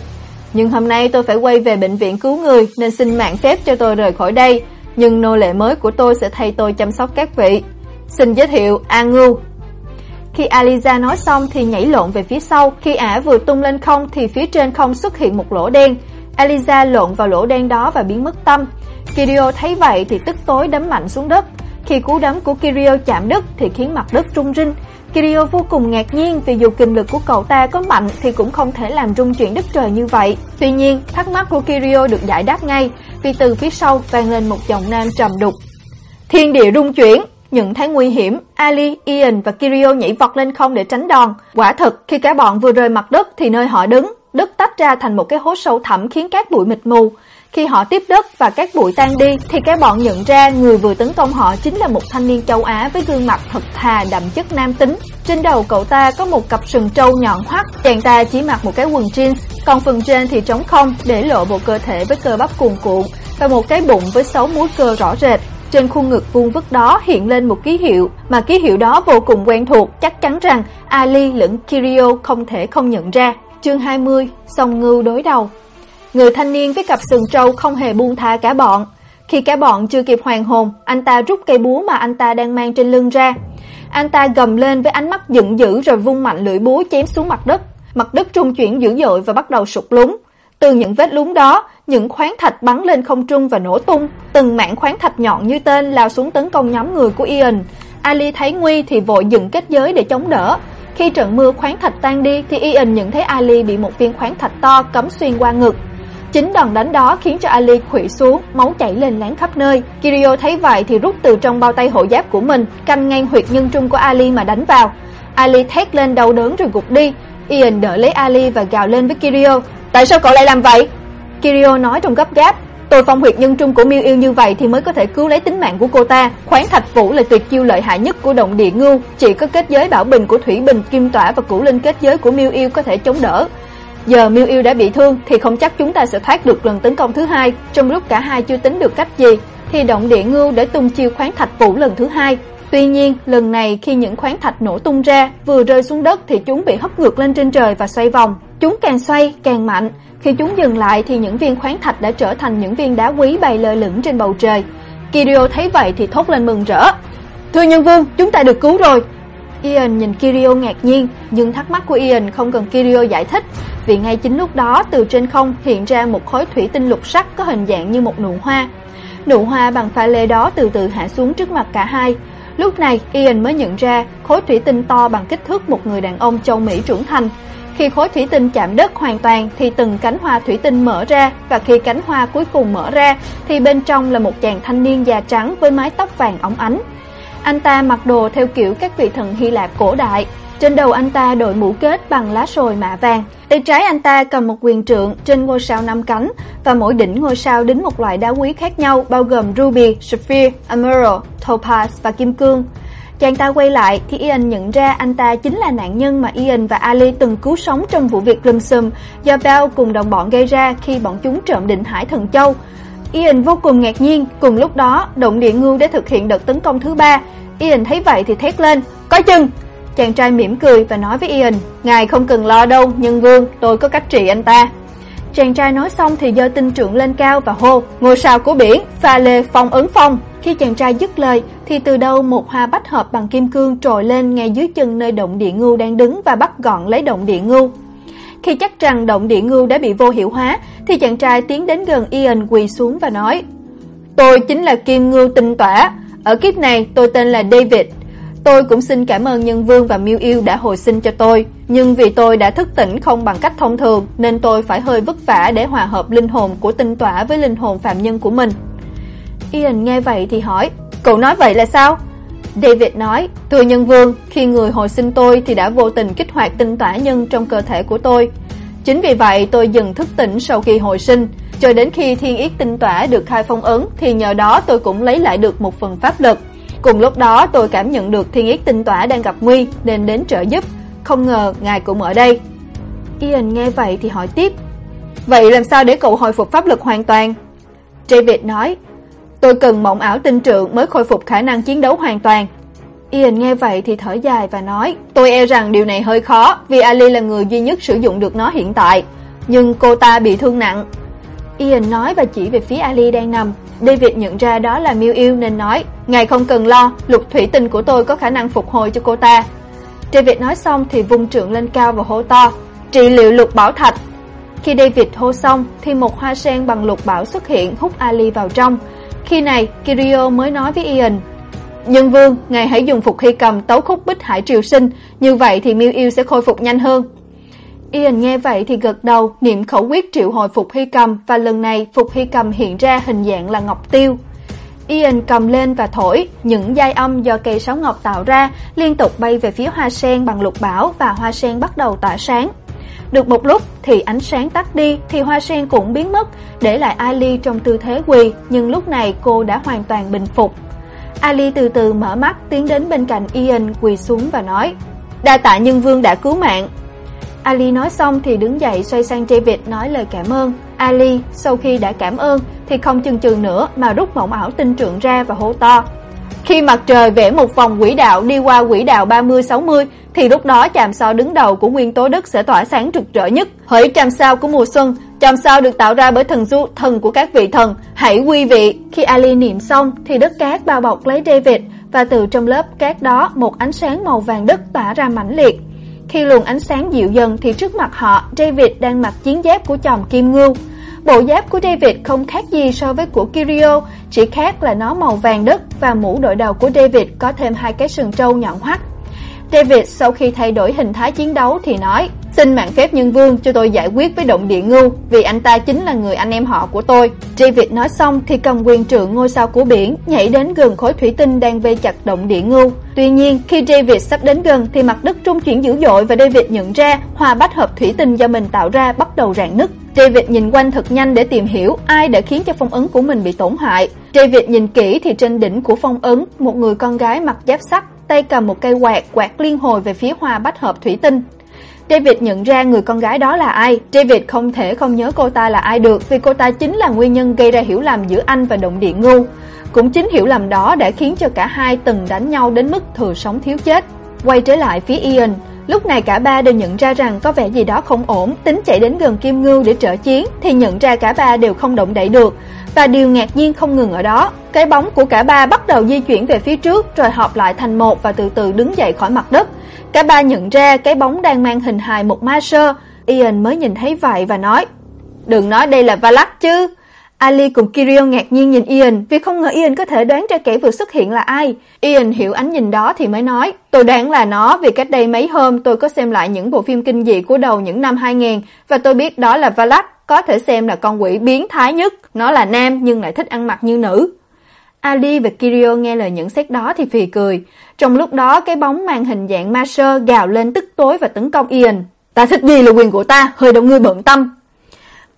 Nhưng hôm nay tôi phải quay về bệnh viện cứu người nên xin mạng phép cho tôi rời khỏi đây, nhưng nô lệ mới của tôi sẽ thay tôi chăm sóc các vị. Xin giới thiệu A Ngưu. Khi Aliza nói xong thì nhảy lộn về phía sau, khi ả vừa tung lên không thì phía trên không xuất hiện một lỗ đen. Aliza lộn vào lỗ đen đó và biến mất tâm. Kirio thấy vậy thì tức tối đấm mạnh xuống đất. Khi cú đấm của Kirio chạm đất thì khiến mặt đất rung rinh. Kirio vô cùng ngạc nhiên vì dù kinh lực của cậu ta có mạnh thì cũng không thể làm rung chuyển đất trời như vậy. Tuy nhiên, thắc mắc của Kirio được giải đáp ngay vì từ phía sau vang lên một giọng nam trầm đục. Thiên địa rung chuyển, Nhận thấy nguy hiểm, Ali, Ian và Kirio nhảy vọt lên không để tránh đòn. Quả thật, khi cả bọn vừa rời mặt đất thì nơi họ đứng, đất tách ra thành một cái hố sâu thẳm khiến các bụi mịt mù. Khi họ tiếp đất và các bụi tan đi thì các bọn nhận ra người vừa tấn công họ chính là một thanh niên châu Á với gương mặt thật thà đậm chất nam tính. Trên đầu cậu ta có một cặp sừng trâu nhọn hoắt, chàng ta chỉ mặc một cái quần jeans, còn phần trên thì trống không để lộ bộ cơ thể với cơ bắp cuồn cuộn và một cái bụng với sáu múi cơ rõ rệt. Trên khuôn ngực vuông vức đó hiện lên một ký hiệu, mà ký hiệu đó vô cùng quen thuộc, chắc chắn rằng Ali lẫn Kirio không thể không nhận ra. Chương 20, song ngưu đối đầu. Người thanh niên với cặp sừng trâu không hề buông tha cả bọn. Khi cả bọn chưa kịp hoàn hồn, anh ta rút cây búa mà anh ta đang mang trên lưng ra. Anh ta gầm lên với ánh mắt giận dữ rồi vung mạnh lưỡi búa chém xuống mặt đất. Mặt đất trung chuyển dữ dội và bắt đầu sụt lún. Từ những vết lún đó, những khoáng thạch bắn lên không trung và nổ tung, từng mảng khoáng thạch nhọn như tên lao xuống tấn công nhóm người của Ian. Ali thấy nguy thì vội dựng kết giới để chống đỡ. Khi trận mưa khoáng thạch tan đi thì Ian nhận thấy Ali bị một viên khoáng thạch to cắm xuyên qua ngực. Chính đòn đánh đó khiến cho Ali khuỵu xuống, máu chảy lên láng khắp nơi. Kirio thấy vậy thì rút từ trong bao tay hộ giáp của mình, canh ngang huyệt nhân trung của Ali mà đánh vào. Ali thét lên đau đớn rồi gục đi. Ian đỡ lấy Ali và gào lên với Kirio, Tại sao cậu lại làm vậy? Kirio nói trong gấp gáp, tôi phong huyệt nhân trung của Miêu Yêu như vậy thì mới có thể cứu lấy tính mạng của cô ta. Khoáng thạch vũ là tuyệt chiêu lợi hại nhất của động địa ngưu, chỉ có kết giới bảo bình của Thủy Bình, Kim Tỏa và Cửu Linh kết giới của Miêu Yêu có thể chống đỡ. Giờ Miêu Yêu đã bị thương thì không chắc chúng ta sẽ thoát được lần tấn công thứ hai. Trong lúc cả hai chưa tính được cách gì thì động địa ngưu đã tung chiêu khoáng thạch vũ lần thứ hai. Tuy nhiên, lần này khi những khoáng thạch nổ tung ra, vừa rơi xuống đất thì chúng bị hất ngược lên trên trời và xoay vòng. Chúng càng xoay càng mạnh, khi chúng dừng lại thì những viên khoáng thạch đã trở thành những viên đá quý bay lơ lửng trên bầu trời. Kirio thấy vậy thì thốt lên mừng rỡ. "Thưa nhân vương, chúng ta được cứu rồi." Ian nhìn Kirio ngạc nhiên, nhưng thắc mắc của Ian không cần Kirio giải thích, vì ngay chính lúc đó từ trên không hiện ra một khối thủy tinh lục sắc có hình dạng như một nụ hoa. Nụ hoa bằng pha lê đó từ từ hạ xuống trước mặt cả hai. Lúc này, Ian mới nhận ra khối thủy tinh to bằng kích thước một người đàn ông châu Mỹ trưởng thành, khi khối thủy tinh chạm đất hoàn toàn thì từng cánh hoa thủy tinh mở ra và khi cánh hoa cuối cùng mở ra thì bên trong là một chàng thanh niên da trắng với mái tóc vàng óng ánh. Anh ta mặc đồ theo kiểu các vị thần Hy Lạp cổ đại. Trên đầu anh ta đội mũ kết bằng lá sồi mạ vàng. Tay trái anh ta cầm một quyền trượng trên ngôi sao năm cánh và mỗi đỉnh ngôi sao đính một loại đá quý khác nhau bao gồm ruby, sapphire, emerald, topaz và kim cương. Chàng ta quay lại thì Ian nhận ra anh ta chính là nạn nhân mà Ian và Ali từng cứu sống trong vụ việc lùm xùm do Bell cùng đồng bọn gây ra khi bọn chúng trộm định Hải Thần Châu. Ian vô cùng ngạc nhiên, cùng lúc đó, động địa ngưu đã thực hiện đợt tấn công thứ ba. Ian thấy vậy thì thét lên, Có chừng!" Chàng trai mỉm cười và nói với Ian, "Ngài không cần lo đâu, nhân vương, tôi có cách trị anh ta." Chàng trai nói xong thì giơ tinh trượng lên cao và hô, "Ngôi sao của biển, pha lê phong ấn phong." Khi chàng trai dứt lời thì từ đâu một hoa bách hợp bằng kim cương trồi lên ngay dưới chân nơi động địa ngưu đang đứng và bắt gọn lấy động địa ngưu. Khi chắc rằng động địa ngưu đã bị vô hiệu hóa thì chàng trai tiến đến gần Ian quỳ xuống và nói: "Tôi chính là Kim Ngưu Tinh Tỏa, ở kiếp này tôi tên là David. Tôi cũng xin cảm ơn Nhân Vương và Miêu Yêu đã hồi sinh cho tôi, nhưng vì tôi đã thức tỉnh không bằng cách thông thường nên tôi phải hơi vất vả để hòa hợp linh hồn của Tinh Tỏa với linh hồn phạm nhân của mình." Ian nghe vậy thì hỏi, cậu nói vậy là sao? David nói, thưa nhân vương, khi người hồi sinh tôi thì đã vô tình kích hoạt tinh tỏa nhân trong cơ thể của tôi. Chính vì vậy tôi dừng thức tỉnh sau khi hồi sinh, cho đến khi thiên yết tinh tỏa được khai phong ấn thì nhờ đó tôi cũng lấy lại được một phần pháp lực. Cùng lúc đó tôi cảm nhận được thiên yết tinh tỏa đang gặp nguy nên đến trợ giúp, không ngờ ngài cũng ở đây. Ian nghe vậy thì hỏi tiếp, vậy làm sao để cậu hồi phục pháp lực hoàn toàn? David nói, Tôi cần mộng ảo tinh trượng mới khôi phục khả năng chiến đấu hoàn toàn. Ian nghe vậy thì thở dài và nói, tôi e rằng điều này hơi khó vì Ali là người duy nhất sử dụng được nó hiện tại, nhưng cô ta bị thương nặng. Ian nói và chỉ về phía Ali đang nằm. David nhận ra đó là Miu Yêu nên nói, ngài không cần lo, lục thủy tinh của tôi có khả năng phục hồi cho cô ta. David nói xong thì vung trượng lên cao và hô to, trị liệu lục bảo thạch. Khi David hô xong thì một hoa sen bằng lục bảo xuất hiện hút Ali vào trong. Khi này, Kirio mới nói với Ian, Nhân vương, ngài hãy dùng phục hy cầm tấu khúc bích hải triều sinh, như vậy thì Miu yêu sẽ khôi phục nhanh hơn. Ian nghe vậy thì gật đầu, niệm khẩu quyết triệu hồi phục hy cầm và lần này phục hy cầm hiện ra hình dạng là ngọc tiêu. Ian cầm lên và thổi, những dây âm do cây sáo ngọc tạo ra liên tục bay về phía hoa sen bằng lục bảo và hoa sen bắt đầu tỏa sáng. Được một lúc thì ánh sáng tắt đi thì hoa sen cũng biến mất, để lại Ali trong tư thế quỳ, nhưng lúc này cô đã hoàn toàn bình phục. Ali từ từ mở mắt tiến đến bên cạnh Ian quỳ xuống và nói: "Đa tạ nhân vương đã cứu mạng." Ali nói xong thì đứng dậy xoay sang David nói lời cảm ơn. Ali sau khi đã cảm ơn thì không chần chừ nữa mà rút mộng ảo tinh trượng ra và hô to: khi mặt trời vẽ một vòng quỹ đạo đi qua quỹ đạo 30-60 thì lúc đó chàm sao đứng đầu của nguyên tố đất sẽ tỏa sáng rực rỡ nhất. Hỡi chàm sao của mùa xuân, chàm sao được tạo ra bởi thần du thần của các vị thần, hãy quy vị. Khi Ali niệm xong thì đất cát bao bọc lấy David và từ trong lớp cát đó một ánh sáng màu vàng đất tỏa ra mãnh liệt. Khi luồng ánh sáng dịu dần thì trước mặt họ, David đang mặc chiến giáp của chồng kim ngưu. Bộ giáp của David không khác gì so với của Kirio, chỉ khác là nó màu vàng đất và mũ đội đầu của David có thêm hai cái sừng trâu nhọn hoắt. David sau khi thay đổi hình thái chiến đấu thì nói Xin mạng phép nhân vương cho tôi giải quyết với động địa ngưu Vì anh ta chính là người anh em họ của tôi David nói xong thì cầm quyền trượng ngôi sao của biển Nhảy đến gần khối thủy tinh đang vây chặt động địa ngưu Tuy nhiên khi David sắp đến gần Thì mặt đất trung chuyển dữ dội Và David nhận ra hòa bách hợp thủy tinh do mình tạo ra bắt đầu rạn nứt David nhìn quanh thật nhanh để tìm hiểu ai đã khiến cho phong ấn của mình bị tổn hại. David nhìn kỹ thì trên đỉnh của phong ấn, một người con gái mặc giáp sắt, tay cầm một cây quạt quạt liên hồi về phía hoa bách hợp thủy tinh. David nhận ra người con gái đó là ai. David không thể không nhớ cô ta là ai được vì cô ta chính là nguyên nhân gây ra hiểu lầm giữa anh và động địa ngu. Cũng chính hiểu lầm đó đã khiến cho cả hai từng đánh nhau đến mức thừa sống thiếu chết. Quay trở lại phía Ian, Lúc này cả ba đều nhận ra rằng có vẻ gì đó không ổn, tính chạy đến gần Kim Ngưu để trợ chiến thì nhận ra cả ba đều không động đậy được. Và điều ngạc nhiên không ngừng ở đó, cái bóng của cả ba bắt đầu di chuyển về phía trước rồi hợp lại thành một và từ từ đứng dậy khỏi mặt đất. Cả ba nhận ra cái bóng đang mang hình hài một ma sơ. Ian mới nhìn thấy vậy và nói: "Đừng nói đây là Valak chứ." Ali cùng Kirio ngạc nhiên nhìn Ian vì không ngờ Ian có thể đoán ra kẻ vừa xuất hiện là ai. Ian hiểu ánh nhìn đó thì mới nói, tôi đoán là nó vì cách đây mấy hôm tôi có xem lại những bộ phim kinh dị của đầu những năm 2000 và tôi biết đó là Valak, có thể xem là con quỷ biến thái nhất. Nó là nam nhưng lại thích ăn mặc như nữ. Ali và Kirio nghe lời nhận xét đó thì phì cười. Trong lúc đó, cái bóng mang hình dạng ma sơ gào lên tức tối và tấn công Ian. Ta thích gì là quyền của ta, hơi đông ngươi bận tâm.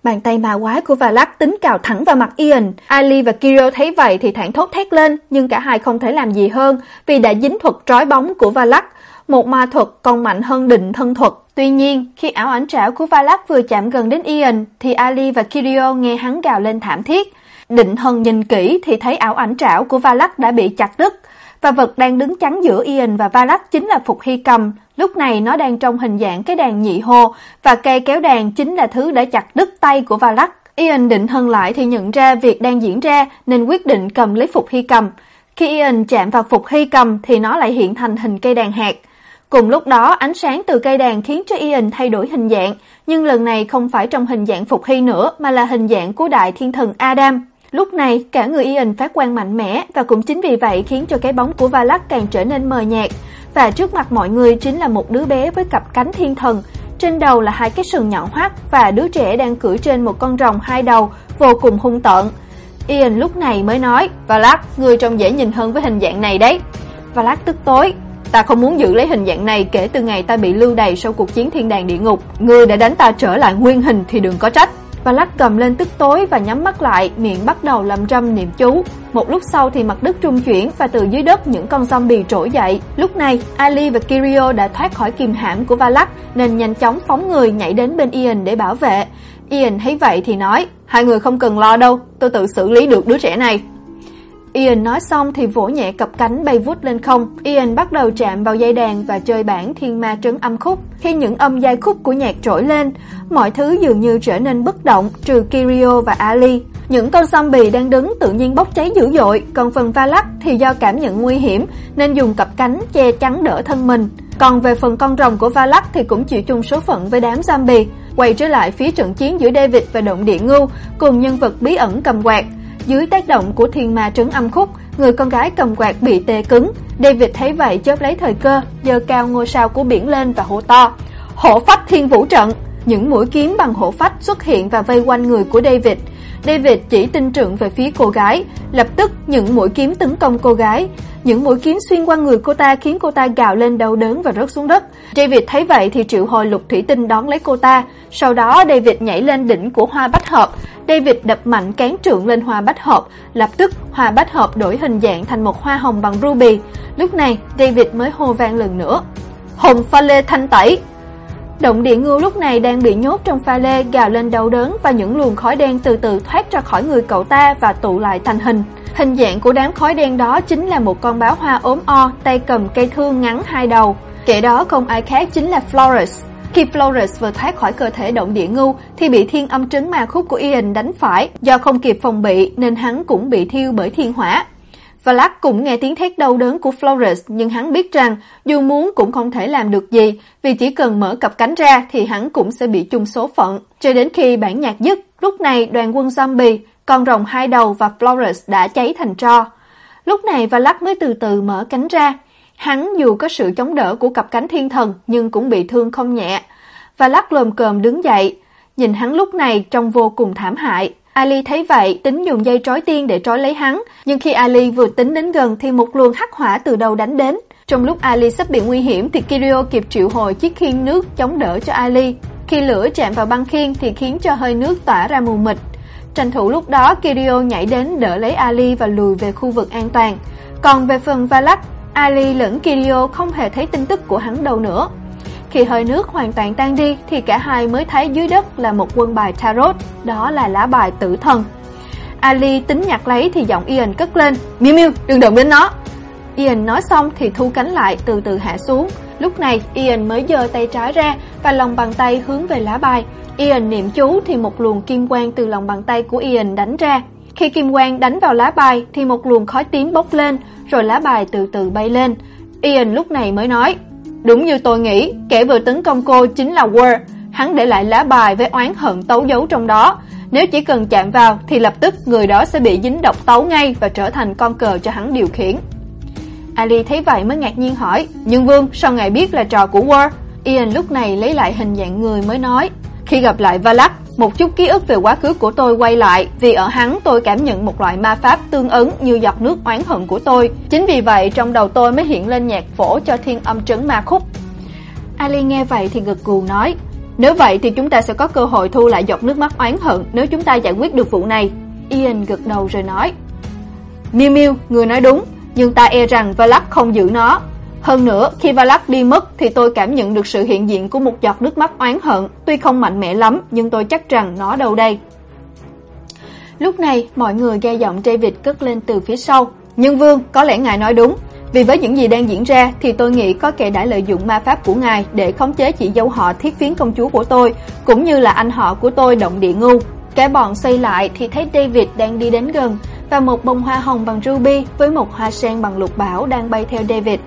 Bàn tay ma quái của Valak tính cào thẳng vào mặt Ian. Ali và Kirio thấy vậy thì thản thốt thét lên, nhưng cả hai không thể làm gì hơn vì đã dính thuật trói bóng của Valak, một ma thuật còn mạnh hơn định thân thuật. Tuy nhiên, khi ảo ảnh trảo của Valak vừa chạm gần đến Ian thì Ali và Kirio nghe hắn gào lên thảm thiết. Định thân nhìn kỹ thì thấy ảo ảnh trảo của Valak đã bị chặt đứt, và vật đang đứng chắn giữa Ian và Valak chính là Phục Hy Cầm. Lúc này nó đang trong hình dạng cái đàn nhị hô và cây kéo đàn chính là thứ đã chặt đứt tay của Valak. Ian định thân lại thì nhận ra việc đang diễn ra nên quyết định cầm lấy Phục Hy Cầm. Khi Ian chạm vào Phục Hy Cầm thì nó lại hiện thành hình cây đàn hạt. Cùng lúc đó, ánh sáng từ cây đàn khiến cho Ian thay đổi hình dạng, nhưng lần này không phải trong hình dạng Phục Hy nữa mà là hình dạng của đại thiên thần Adam. Lúc này, cả người Ian phát quang mạnh mẽ và cũng chính vì vậy khiến cho cái bóng của Valak càng trở nên mờ nhạt. Và trước mặt mọi người chính là một đứa bé với cặp cánh thiên thần, trên đầu là hai cái sừng nhọn hoắt và đứa trẻ đang cưỡi trên một con rồng hai đầu, vô cùng hung tợn. Ian lúc này mới nói, Valak, ngươi trông dễ nhìn hơn với hình dạng này đấy. Valak tức tối, ta không muốn giữ lấy hình dạng này kể từ ngày ta bị lưu đày sau cuộc chiến thiên đàng địa ngục. Ngươi đã đánh ta trở lại nguyên hình thì đừng có trách và lắc cầm lên tức tối và nhắm mắt lại, miệng bắt đầu làm râm niệm chú. Một lúc sau thì mặt đất trung chuyển và từ dưới đất những con zombie trỗi dậy. Lúc này, Ali và Kirio đã thoát khỏi kìm hãm của Valak nên nhanh chóng phóng người nhảy đến bên Ian để bảo vệ. Ian thấy vậy thì nói, hai người không cần lo đâu, tôi tự xử lý được đứa trẻ này. Ian nói xong thì vỗ nhẹ cặp cánh bay vút lên không. Ian bắt đầu chạm vào dây đàn và chơi bản thiên ma trấn âm khúc. Khi những âm giai khúc của nhạc trỗi lên, mọi thứ dường như trở nên bất động trừ Kirio và Ali. Những con zombie đang đứng tự nhiên bốc cháy dữ dội, còn phần Valak thì do cảm nhận nguy hiểm nên dùng cặp cánh che chắn đỡ thân mình. Còn về phần con rồng của Valak thì cũng chịu chung số phận với đám zombie. Quay trở lại phía trận chiến giữa David và Động Địa Ngưu cùng nhân vật bí ẩn cầm quạt. Dưới tác động của thiên ma trấn âm khúc, người con gái cầm quạt bị tê cứng. David thấy vậy chớp lấy thời cơ, giơ cao ngôi sao của biển lên và hô to. Hổ phách thiên vũ trận! Những mũi kiếm bằng hổ phách xuất hiện và vây quanh người của David. David chỉ tinh trượng về phía cô gái, lập tức những mũi kiếm tấn công cô gái. Những mũi kiếm xuyên qua người cô ta khiến cô ta gào lên đau đớn và rớt xuống đất. David thấy vậy thì triệu hồi lục thủy tinh đón lấy cô ta. Sau đó David nhảy lên đỉnh của hoa bách hợp. David đập mạnh cán trượng lên hoa bách hợp. Lập tức hoa bách hợp đổi hình dạng thành một hoa hồng bằng ruby. Lúc này David mới hô vang lần nữa. Hồng pha lê thanh tẩy. Động địa ngưu lúc này đang bị nhốt trong pha lê gào lên đau đớn và những luồng khói đen từ từ thoát ra khỏi người cậu ta và tụ lại thành hình. Hình dạng của đám khói đen đó chính là một con báo hoa ốm o, tay cầm cây thương ngắn hai đầu. Kẻ đó không ai khác chính là Flores. Khi Flores vừa thoát khỏi cơ thể động địa ngưu thì bị thiên âm trấn ma khúc của Ian đánh phải, do không kịp phòng bị nên hắn cũng bị thiêu bởi thiên hỏa. Vlad cũng nghe tiếng thét đau đớn của Flores nhưng hắn biết rằng dù muốn cũng không thể làm được gì vì chỉ cần mở cặp cánh ra thì hắn cũng sẽ bị chung số phận. Cho đến khi bản nhạc dứt, lúc này đoàn quân zombie con rồng hai đầu và Flores đã cháy thành tro. Lúc này Vlad mới từ từ mở cánh ra. Hắn dù có sự chống đỡ của cặp cánh thiên thần nhưng cũng bị thương không nhẹ. Vlad lồm cồm đứng dậy. Nhìn hắn lúc này trông vô cùng thảm hại. Ali thấy vậy, tính dùng dây trói tiên để trói lấy hắn, nhưng khi Ali vừa tính đến gần thì một luồng hắc hỏa từ đầu đánh đến. Trong lúc Ali sắp bị nguy hiểm thì Kirio kịp triệu hồi chiếc khiên nước chống đỡ cho Ali. Khi lửa chạm vào băng khiên thì khiến cho hơi nước tỏa ra mù mịt. Tranh thủ lúc đó Kirio nhảy đến đỡ lấy Ali và lùi về khu vực an toàn. Còn về phần Valak, Ali lẫn Kirio không hề thấy tin tức của hắn đâu nữa. Khi hơi nước hoàn toàn tan đi thì cả hai mới thấy dưới đất là một quân bài tarot, đó là lá bài tử thần. Ali tính nhặt lấy thì giọng Ian cất lên, Miu Miu, đừng động đến nó. Ian nói xong thì thu cánh lại từ từ hạ xuống. Lúc này Ian mới giơ tay trái ra và lòng bàn tay hướng về lá bài. Ian niệm chú thì một luồng kim quang từ lòng bàn tay của Ian đánh ra. Khi kim quang đánh vào lá bài thì một luồng khói tím bốc lên, rồi lá bài từ từ bay lên. Ian lúc này mới nói, đúng như tôi nghĩ, kẻ vừa tấn công cô chính là Word. Hắn để lại lá bài với oán hận tấu dấu trong đó. Nếu chỉ cần chạm vào thì lập tức người đó sẽ bị dính độc tấu ngay và trở thành con cờ cho hắn điều khiển. Ali thấy vậy mới ngạc nhiên hỏi, nhưng Vương sao ngài biết là trò của Word? Ian lúc này lấy lại hình dạng người mới nói, khi gặp lại Valak, một chút ký ức về quá khứ của tôi quay lại, vì ở hắn tôi cảm nhận một loại ma pháp tương ứng như giọt nước oán hận của tôi. Chính vì vậy trong đầu tôi mới hiện lên nhạc phổ cho thiên âm trấn ma khúc. Ali nghe vậy thì gật gù nói, nếu vậy thì chúng ta sẽ có cơ hội thu lại giọt nước mắt oán hận nếu chúng ta giải quyết được vụ này. Ian gật đầu rồi nói, Miu Miu, người nói đúng, nhưng ta e rằng Valak không giữ nó. Hơn nữa, khi Valak đi mất thì tôi cảm nhận được sự hiện diện của một giọt nước mắt oán hận, tuy không mạnh mẽ lắm, nhưng tôi chắc rằng nó đâu đây. Lúc này, mọi người nghe giọng David cất lên từ phía sau. Nhân vương, có lẽ ngài nói đúng. Vì với những gì đang diễn ra thì tôi nghĩ có kẻ đã lợi dụng ma pháp của ngài để khống chế chị dâu họ thiết phiến công chúa của tôi, cũng như là anh họ của tôi động địa ngu. Cả bọn xây lại thì thấy David đang đi đến gần và một bông hoa hồng bằng ruby với một hoa sen bằng lục bảo đang bay theo David.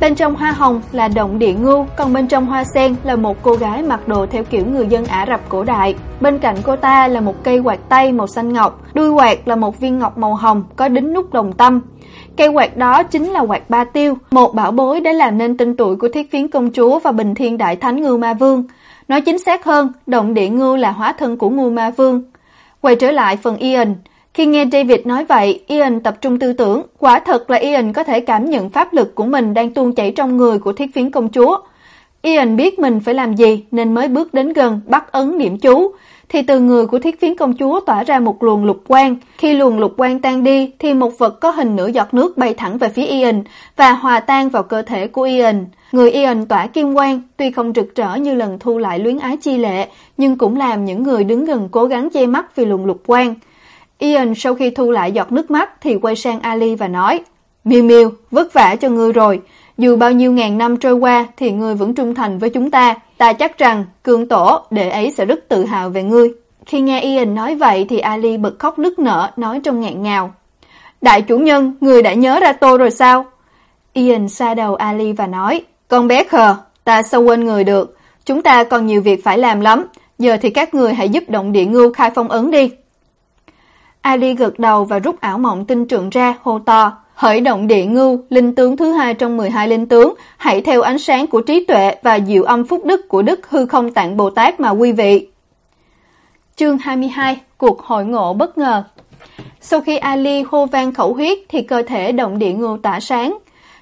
Bên trong hoa hồng là động địa ngu, còn bên trong hoa sen là một cô gái mặc đồ theo kiểu người dân Ả Rập cổ đại. Bên cạnh cô ta là một cây quạt tay màu xanh ngọc, đuôi quạt là một viên ngọc màu hồng có đính nút đồng tâm. Cây quạt đó chính là quạt ba tiêu, một bảo bối để làm nên tên tuổi của thiết phiến công chúa và bình thiên đại thánh Ngưu Ma Vương. Nói chính xác hơn, động địa ngưu là hóa thân của Ngưu Ma Vương. Quay trở lại phần Ian, khi nghe David nói vậy, Ian tập trung tư tưởng, quả thật là Ian có thể cảm nhận pháp lực của mình đang tuôn chảy trong người của thiết phiến công chúa. Ian biết mình phải làm gì nên mới bước đến gần bắt ấn niệm chú, thì từ người của thiết phiến công chúa tỏa ra một luồng lục quang. Khi luồng lục quang tan đi thì một vật có hình nửa giọt nước bay thẳng về phía Ian và hòa tan vào cơ thể của Ian. Người Ian tỏa kim quang, tuy không rực rỡ như lần thu lại luyến ái chi lệ, nhưng cũng làm những người đứng gần cố gắng che mắt vì luồng lục quang. Ian sau khi thu lại giọt nước mắt thì quay sang Ali và nói Miu Miu, vất vả cho ngươi rồi. Dù bao nhiêu ngàn năm trôi qua thì ngươi vẫn trung thành với chúng ta. Ta chắc rằng cường tổ đệ ấy sẽ rất tự hào về ngươi. Khi nghe Ian nói vậy thì Ali bật khóc nức nở nói trong ngạn ngào. Đại chủ nhân, người đã nhớ ra tôi rồi sao? Ian xa đầu Ali và nói Con bé khờ, ta sao quên người được. Chúng ta còn nhiều việc phải làm lắm. Giờ thì các người hãy giúp động địa ngưu khai phong ấn đi. Ali gật đầu và rút ảo mộng tinh trượng ra, hô to. Hỡi động địa ngưu, linh tướng thứ hai trong 12 linh tướng, hãy theo ánh sáng của trí tuệ và diệu âm phúc đức của Đức Hư Không Tạng Bồ Tát mà quý vị. Chương 22: Cuộc hội ngộ bất ngờ. Sau khi Ali hô vang khẩu huyết thì cơ thể động địa ngưu tỏa sáng.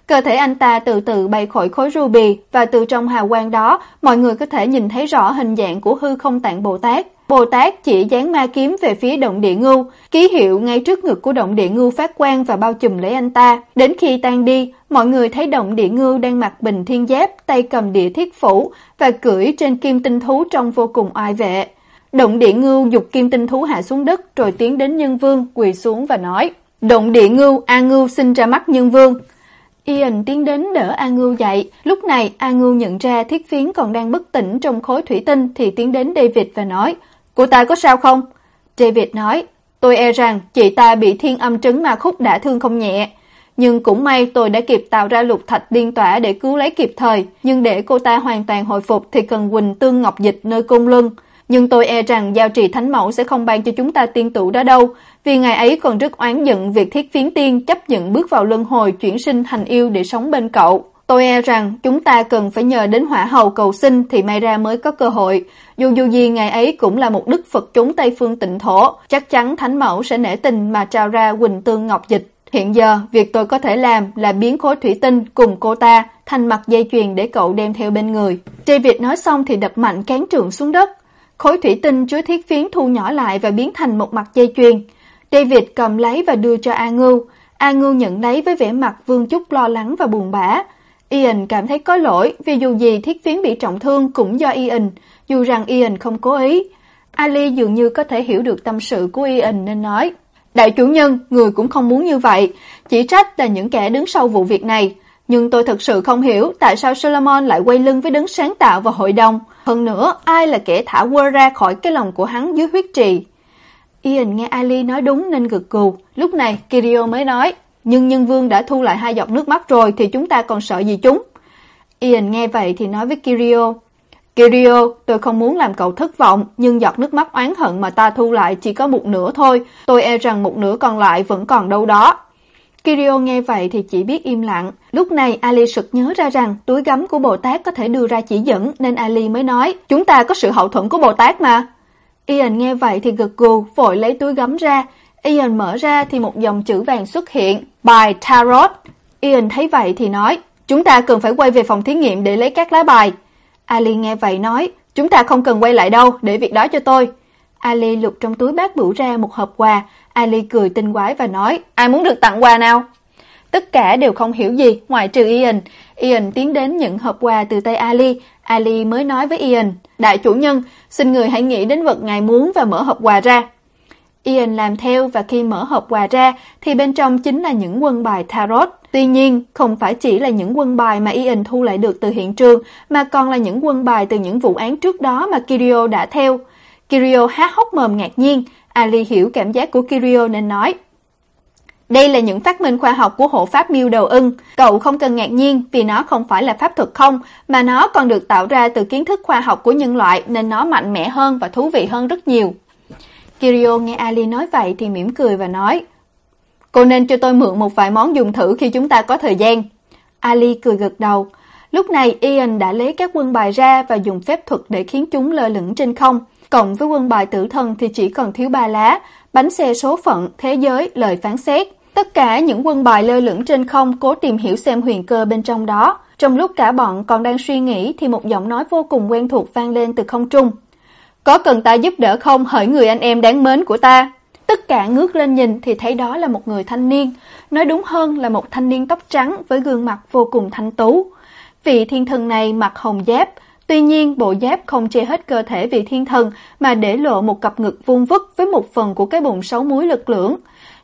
Cơ thể anh ta từ từ bay khỏi khối ruby và từ trong hào quang đó, mọi người có thể nhìn thấy rõ hình dạng của hư không tạng Bồ Tát. Bồ Tát chỉ dán ma kiếm về phía động địa ngưu, ký hiệu ngay trước ngực của động địa ngưu phát quang và bao trùm lấy anh ta. Đến khi tan đi, mọi người thấy động địa ngưu đang mặc bình thiên giáp, tay cầm địa thiết phủ và cưỡi trên kim tinh thú trông vô cùng oai vệ. Động địa ngưu dục kim tinh thú hạ xuống đất rồi tiến đến nhân vương, quỳ xuống và nói Động địa ngưu, A ngưu xin ra mắt nhân vương. Ian tiến đến đỡ A Ngưu dậy. Lúc này A Ngưu nhận ra thiết phiến còn đang bất tỉnh trong khối thủy tinh thì tiến đến David và nói Cô ta có sao không? David nói, tôi e rằng chị ta bị thiên âm trứng ma khúc đã thương không nhẹ. Nhưng cũng may tôi đã kịp tạo ra lục thạch điên tỏa để cứu lấy kịp thời. Nhưng để cô ta hoàn toàn hồi phục thì cần Quỳnh Tương Ngọc Dịch nơi cung lưng, Nhưng tôi e rằng giao trì thánh mẫu sẽ không ban cho chúng ta tiên tụ đó đâu. Vì ngày ấy còn rất oán giận việc thiết phiến tiên chấp nhận bước vào luân hồi chuyển sinh thành yêu để sống bên cậu. Tôi e rằng chúng ta cần phải nhờ đến hỏa hầu cầu sinh thì may ra mới có cơ hội. Dù dù gì ngày ấy cũng là một đức Phật chúng Tây Phương tịnh thổ, chắc chắn Thánh Mẫu sẽ nể tình mà trao ra Quỳnh Tương Ngọc Dịch. Hiện giờ, việc tôi có thể làm là biến khối thủy tinh cùng cô ta thành mặt dây chuyền để cậu đem theo bên người. David nói xong thì đập mạnh cán trường xuống đất. Khối thủy tinh chứa thiết phiến thu nhỏ lại và biến thành một mặt dây chuyền. David cầm lấy và đưa cho A Ngưu. A Ngưu nhận lấy với vẻ mặt vương chút lo lắng và buồn bã. Ian cảm thấy có lỗi vì dù gì thiết phiến bị trọng thương cũng do Ian, dù rằng Ian không cố ý. Ali dường như có thể hiểu được tâm sự của Ian nên nói Đại chủ nhân, người cũng không muốn như vậy, chỉ trách là những kẻ đứng sau vụ việc này. Nhưng tôi thật sự không hiểu tại sao Solomon lại quay lưng với đấng sáng tạo và hội đồng. Hơn nữa, ai là kẻ thả quơ ra khỏi cái lòng của hắn dưới huyết trì. Ian nghe Ali nói đúng nên gật gù. Lúc này, Kirio mới nói, nhưng nhân vương đã thu lại hai giọt nước mắt rồi thì chúng ta còn sợ gì chúng? Ian nghe vậy thì nói với Kirio, Kirio, tôi không muốn làm cậu thất vọng, nhưng giọt nước mắt oán hận mà ta thu lại chỉ có một nửa thôi, tôi e rằng một nửa còn lại vẫn còn đâu đó. Kirio nghe vậy thì chỉ biết im lặng. Lúc này Ali sực nhớ ra rằng túi gấm của Bồ Tát có thể đưa ra chỉ dẫn nên Ali mới nói, chúng ta có sự hậu thuẫn của Bồ Tát mà. Ian nghe vậy thì gật gù, vội lấy túi gấm ra. Ian mở ra thì một dòng chữ vàng xuất hiện, bài Tarot. Ian thấy vậy thì nói, chúng ta cần phải quay về phòng thí nghiệm để lấy các lá bài. Ali nghe vậy nói, chúng ta không cần quay lại đâu, để việc đó cho tôi. Ali lục trong túi bác bửu ra một hộp quà, Ali cười tinh quái và nói, ai muốn được tặng quà nào? Tất cả đều không hiểu gì, ngoại trừ Ian. Ian tiến đến nhận hộp quà từ tay Ali. Ali mới nói với Ian, đại chủ nhân, xin người hãy nghĩ đến vật ngài muốn và mở hộp quà ra. Ian làm theo và khi mở hộp quà ra thì bên trong chính là những quân bài tarot. Tuy nhiên, không phải chỉ là những quân bài mà Ian thu lại được từ hiện trường, mà còn là những quân bài từ những vụ án trước đó mà Kirio đã theo. Kirio há hốc mồm ngạc nhiên, Ali hiểu cảm giác của Kirio nên nói: đây là những phát minh khoa học của hộ pháp miêu đầu ưng. Cậu không cần ngạc nhiên vì nó không phải là pháp thuật không, mà nó còn được tạo ra từ kiến thức khoa học của nhân loại nên nó mạnh mẽ hơn và thú vị hơn rất nhiều. Kirio nghe Ali nói vậy thì mỉm cười và nói Cô nên cho tôi mượn một vài món dùng thử khi chúng ta có thời gian. Ali cười gật đầu. Lúc này Ian đã lấy các quân bài ra và dùng phép thuật để khiến chúng lơ lửng trên không. Cộng với quân bài tử thần thì chỉ còn thiếu ba lá, bánh xe số phận, thế giới, lời phán xét. Tất cả những quân bài lơ lửng trên không cố tìm hiểu xem huyền cơ bên trong đó. Trong lúc cả bọn còn đang suy nghĩ thì một giọng nói vô cùng quen thuộc vang lên từ không trung. Có cần ta giúp đỡ không hỡi người anh em đáng mến của ta? Tất cả ngước lên nhìn thì thấy đó là một người thanh niên, nói đúng hơn là một thanh niên tóc trắng với gương mặt vô cùng thanh tú. Vị thiên thần này mặc hồng giáp, tuy nhiên bộ giáp không che hết cơ thể vị thiên thần mà để lộ một cặp ngực vuông vức với một phần của cái bụng sáu múi lực lưỡng.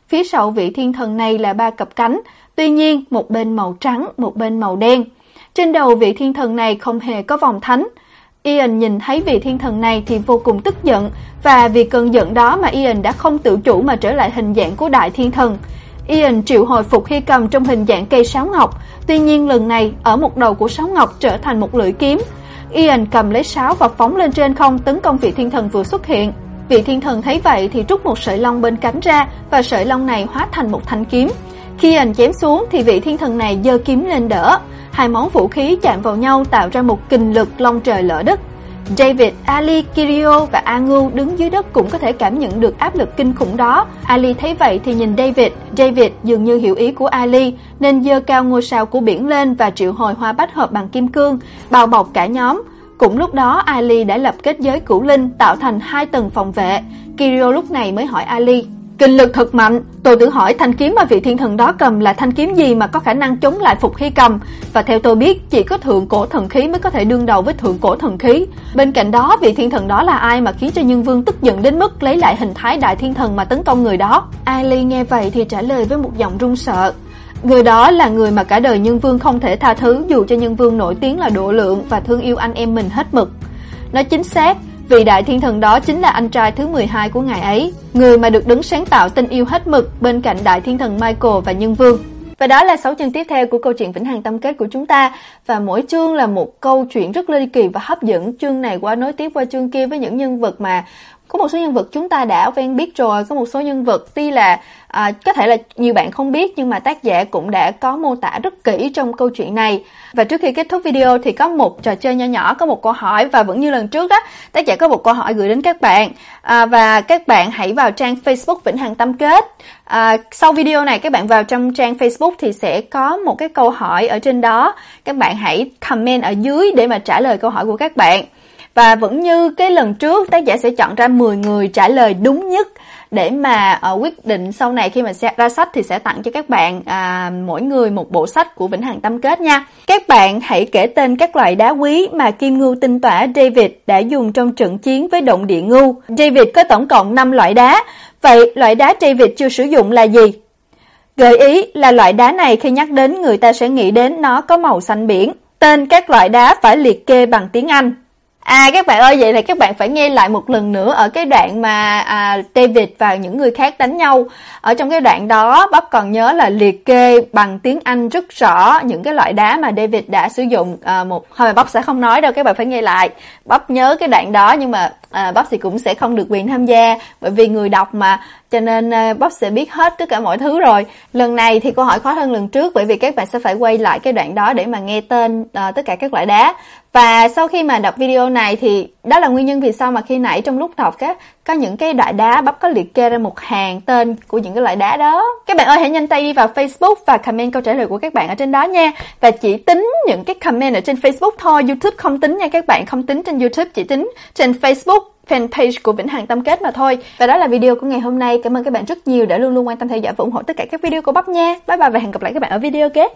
Phía sau vị thiên thần này là ba cặp cánh, tuy nhiên một bên màu trắng, một bên màu đen. Trên đầu vị thiên thần này không hề có vòng thánh. Ian nhìn thấy vị thiên thần này thì vô cùng tức giận, và vì cơn giận đó mà Ian đã không tự chủ mà trở lại hình dạng của đại thiên thần. Ian triệu hồi phục hy cầm trong hình dạng cây sáo ngọc, tuy nhiên lần này ở một đầu của sáo ngọc trở thành một lưỡi kiếm. Ian cầm lấy sáo và phóng lên trên không tấn công vị thiên thần vừa xuất hiện. Vị thiên thần thấy vậy thì rút một sợi lông bên cánh ra và sợi lông này hóa thành một thanh kiếm. Khi anh chém xuống thì vị thiên thần này giơ kiếm lên đỡ. Hai món vũ khí chạm vào nhau tạo ra một kình lực long trời lở đất. David, Ali, Kirio và Angu đứng dưới đất cũng có thể cảm nhận được áp lực kinh khủng đó. Ali thấy vậy thì nhìn David, David dường như hiểu ý của Ali nên giơ cao ngôi sao của biển lên và triệu hồi hoa bách hợp bằng kim cương, bao bọc cả nhóm. Cũng lúc đó Ali đã lập kết giới cửu linh tạo thành hai tầng phòng vệ. Kirio lúc này mới hỏi Ali, kinh lực thật mạnh, tôi tự hỏi thanh kiếm mà vị thiên thần đó cầm là thanh kiếm gì mà có khả năng chống lại phục khí cầm, và theo tôi biết, chỉ có thượng cổ thần khí mới có thể đương đầu với thượng cổ thần khí. Bên cạnh đó, vị thiên thần đó là ai mà khiến cho nhân vương tức giận đến mức lấy lại hình thái đại thiên thần mà tấn công người đó? Ali nghe vậy thì trả lời với một giọng run sợ. Người đó là người mà cả đời nhân vương không thể tha thứ dù cho nhân vương nổi tiếng là độ lượng và thương yêu anh em mình hết mực. Nói chính xác, vị đại thiên thần đó chính là anh trai thứ 12 của ngài ấy, người mà được đứng sáng tạo tình yêu hết mực bên cạnh đại thiên thần Michael và nhân vương. Và đó là 6 chương tiếp theo của câu chuyện Vĩnh Hằng Tâm Kết của chúng ta Và mỗi chương là một câu chuyện rất ly kỳ và hấp dẫn Chương này qua nối tiếp qua chương kia với những nhân vật mà có một số nhân vật chúng ta đã quen biết rồi có một số nhân vật tuy là à, có thể là nhiều bạn không biết nhưng mà tác giả cũng đã có mô tả rất kỹ trong câu chuyện này. Và trước khi kết thúc video thì có một trò chơi nhỏ nhỏ có một câu hỏi và vẫn như lần trước đó tác giả có một câu hỏi gửi đến các bạn. À, và các bạn hãy vào trang Facebook Vĩnh Hằng Tâm Kết. À, sau video này các bạn vào trong trang Facebook thì sẽ có một cái câu hỏi ở trên đó. Các bạn hãy comment ở dưới để mà trả lời câu hỏi của các bạn và vẫn như cái lần trước tác giả sẽ chọn ra 10 người trả lời đúng nhất để mà uh, quyết định sau này khi mà sẽ ra sách thì sẽ tặng cho các bạn à, mỗi người một bộ sách của Vĩnh Hằng Tâm Kết nha. Các bạn hãy kể tên các loại đá quý mà Kim Ngưu tinh tỏa David đã dùng trong trận chiến với động địa ngưu. David có tổng cộng 5 loại đá. Vậy loại đá David chưa sử dụng là gì? Gợi ý là loại đá này khi nhắc đến người ta sẽ nghĩ đến nó có màu xanh biển. Tên các loại đá phải liệt kê bằng tiếng Anh. À các bạn ơi, vậy thì các bạn phải nghe lại một lần nữa ở cái đoạn mà à, David và những người khác đánh nhau. Ở trong cái đoạn đó, Bắp còn nhớ là liệt kê bằng tiếng Anh rất rõ những cái loại đá mà David đã sử dụng. À, một thôi mà Bắp sẽ không nói đâu, các bạn phải nghe lại. Bắp nhớ cái đoạn đó nhưng mà à, Bắp thì cũng sẽ không được quyền tham gia bởi vì người đọc mà cho nên ờ, Bob sẽ biết hết tất cả mọi thứ rồi. Lần này thì câu hỏi khó hơn lần trước bởi vì các bạn sẽ phải quay lại cái đoạn đó để mà nghe tên uh, tất cả các loại đá. Và sau khi mà đọc video này thì đó là nguyên nhân vì sao mà khi nãy trong lúc đọc các có những cái loại đá bắp có liệt kê ra một hàng tên của những cái loại đá đó. Các bạn ơi hãy nhanh tay đi vào Facebook và comment câu trả lời của các bạn ở trên đó nha. Và chỉ tính những cái comment ở trên Facebook thôi, YouTube không tính nha các bạn, không tính trên YouTube, chỉ tính trên Facebook fanpage của Vĩnh Hằng Tâm Kết mà thôi. Và đó là video của ngày hôm nay. Cảm ơn các bạn rất nhiều đã luôn luôn quan tâm theo dõi và ủng hộ tất cả các video của Bắp nha. Bye bye và hẹn gặp lại các bạn ở video kế.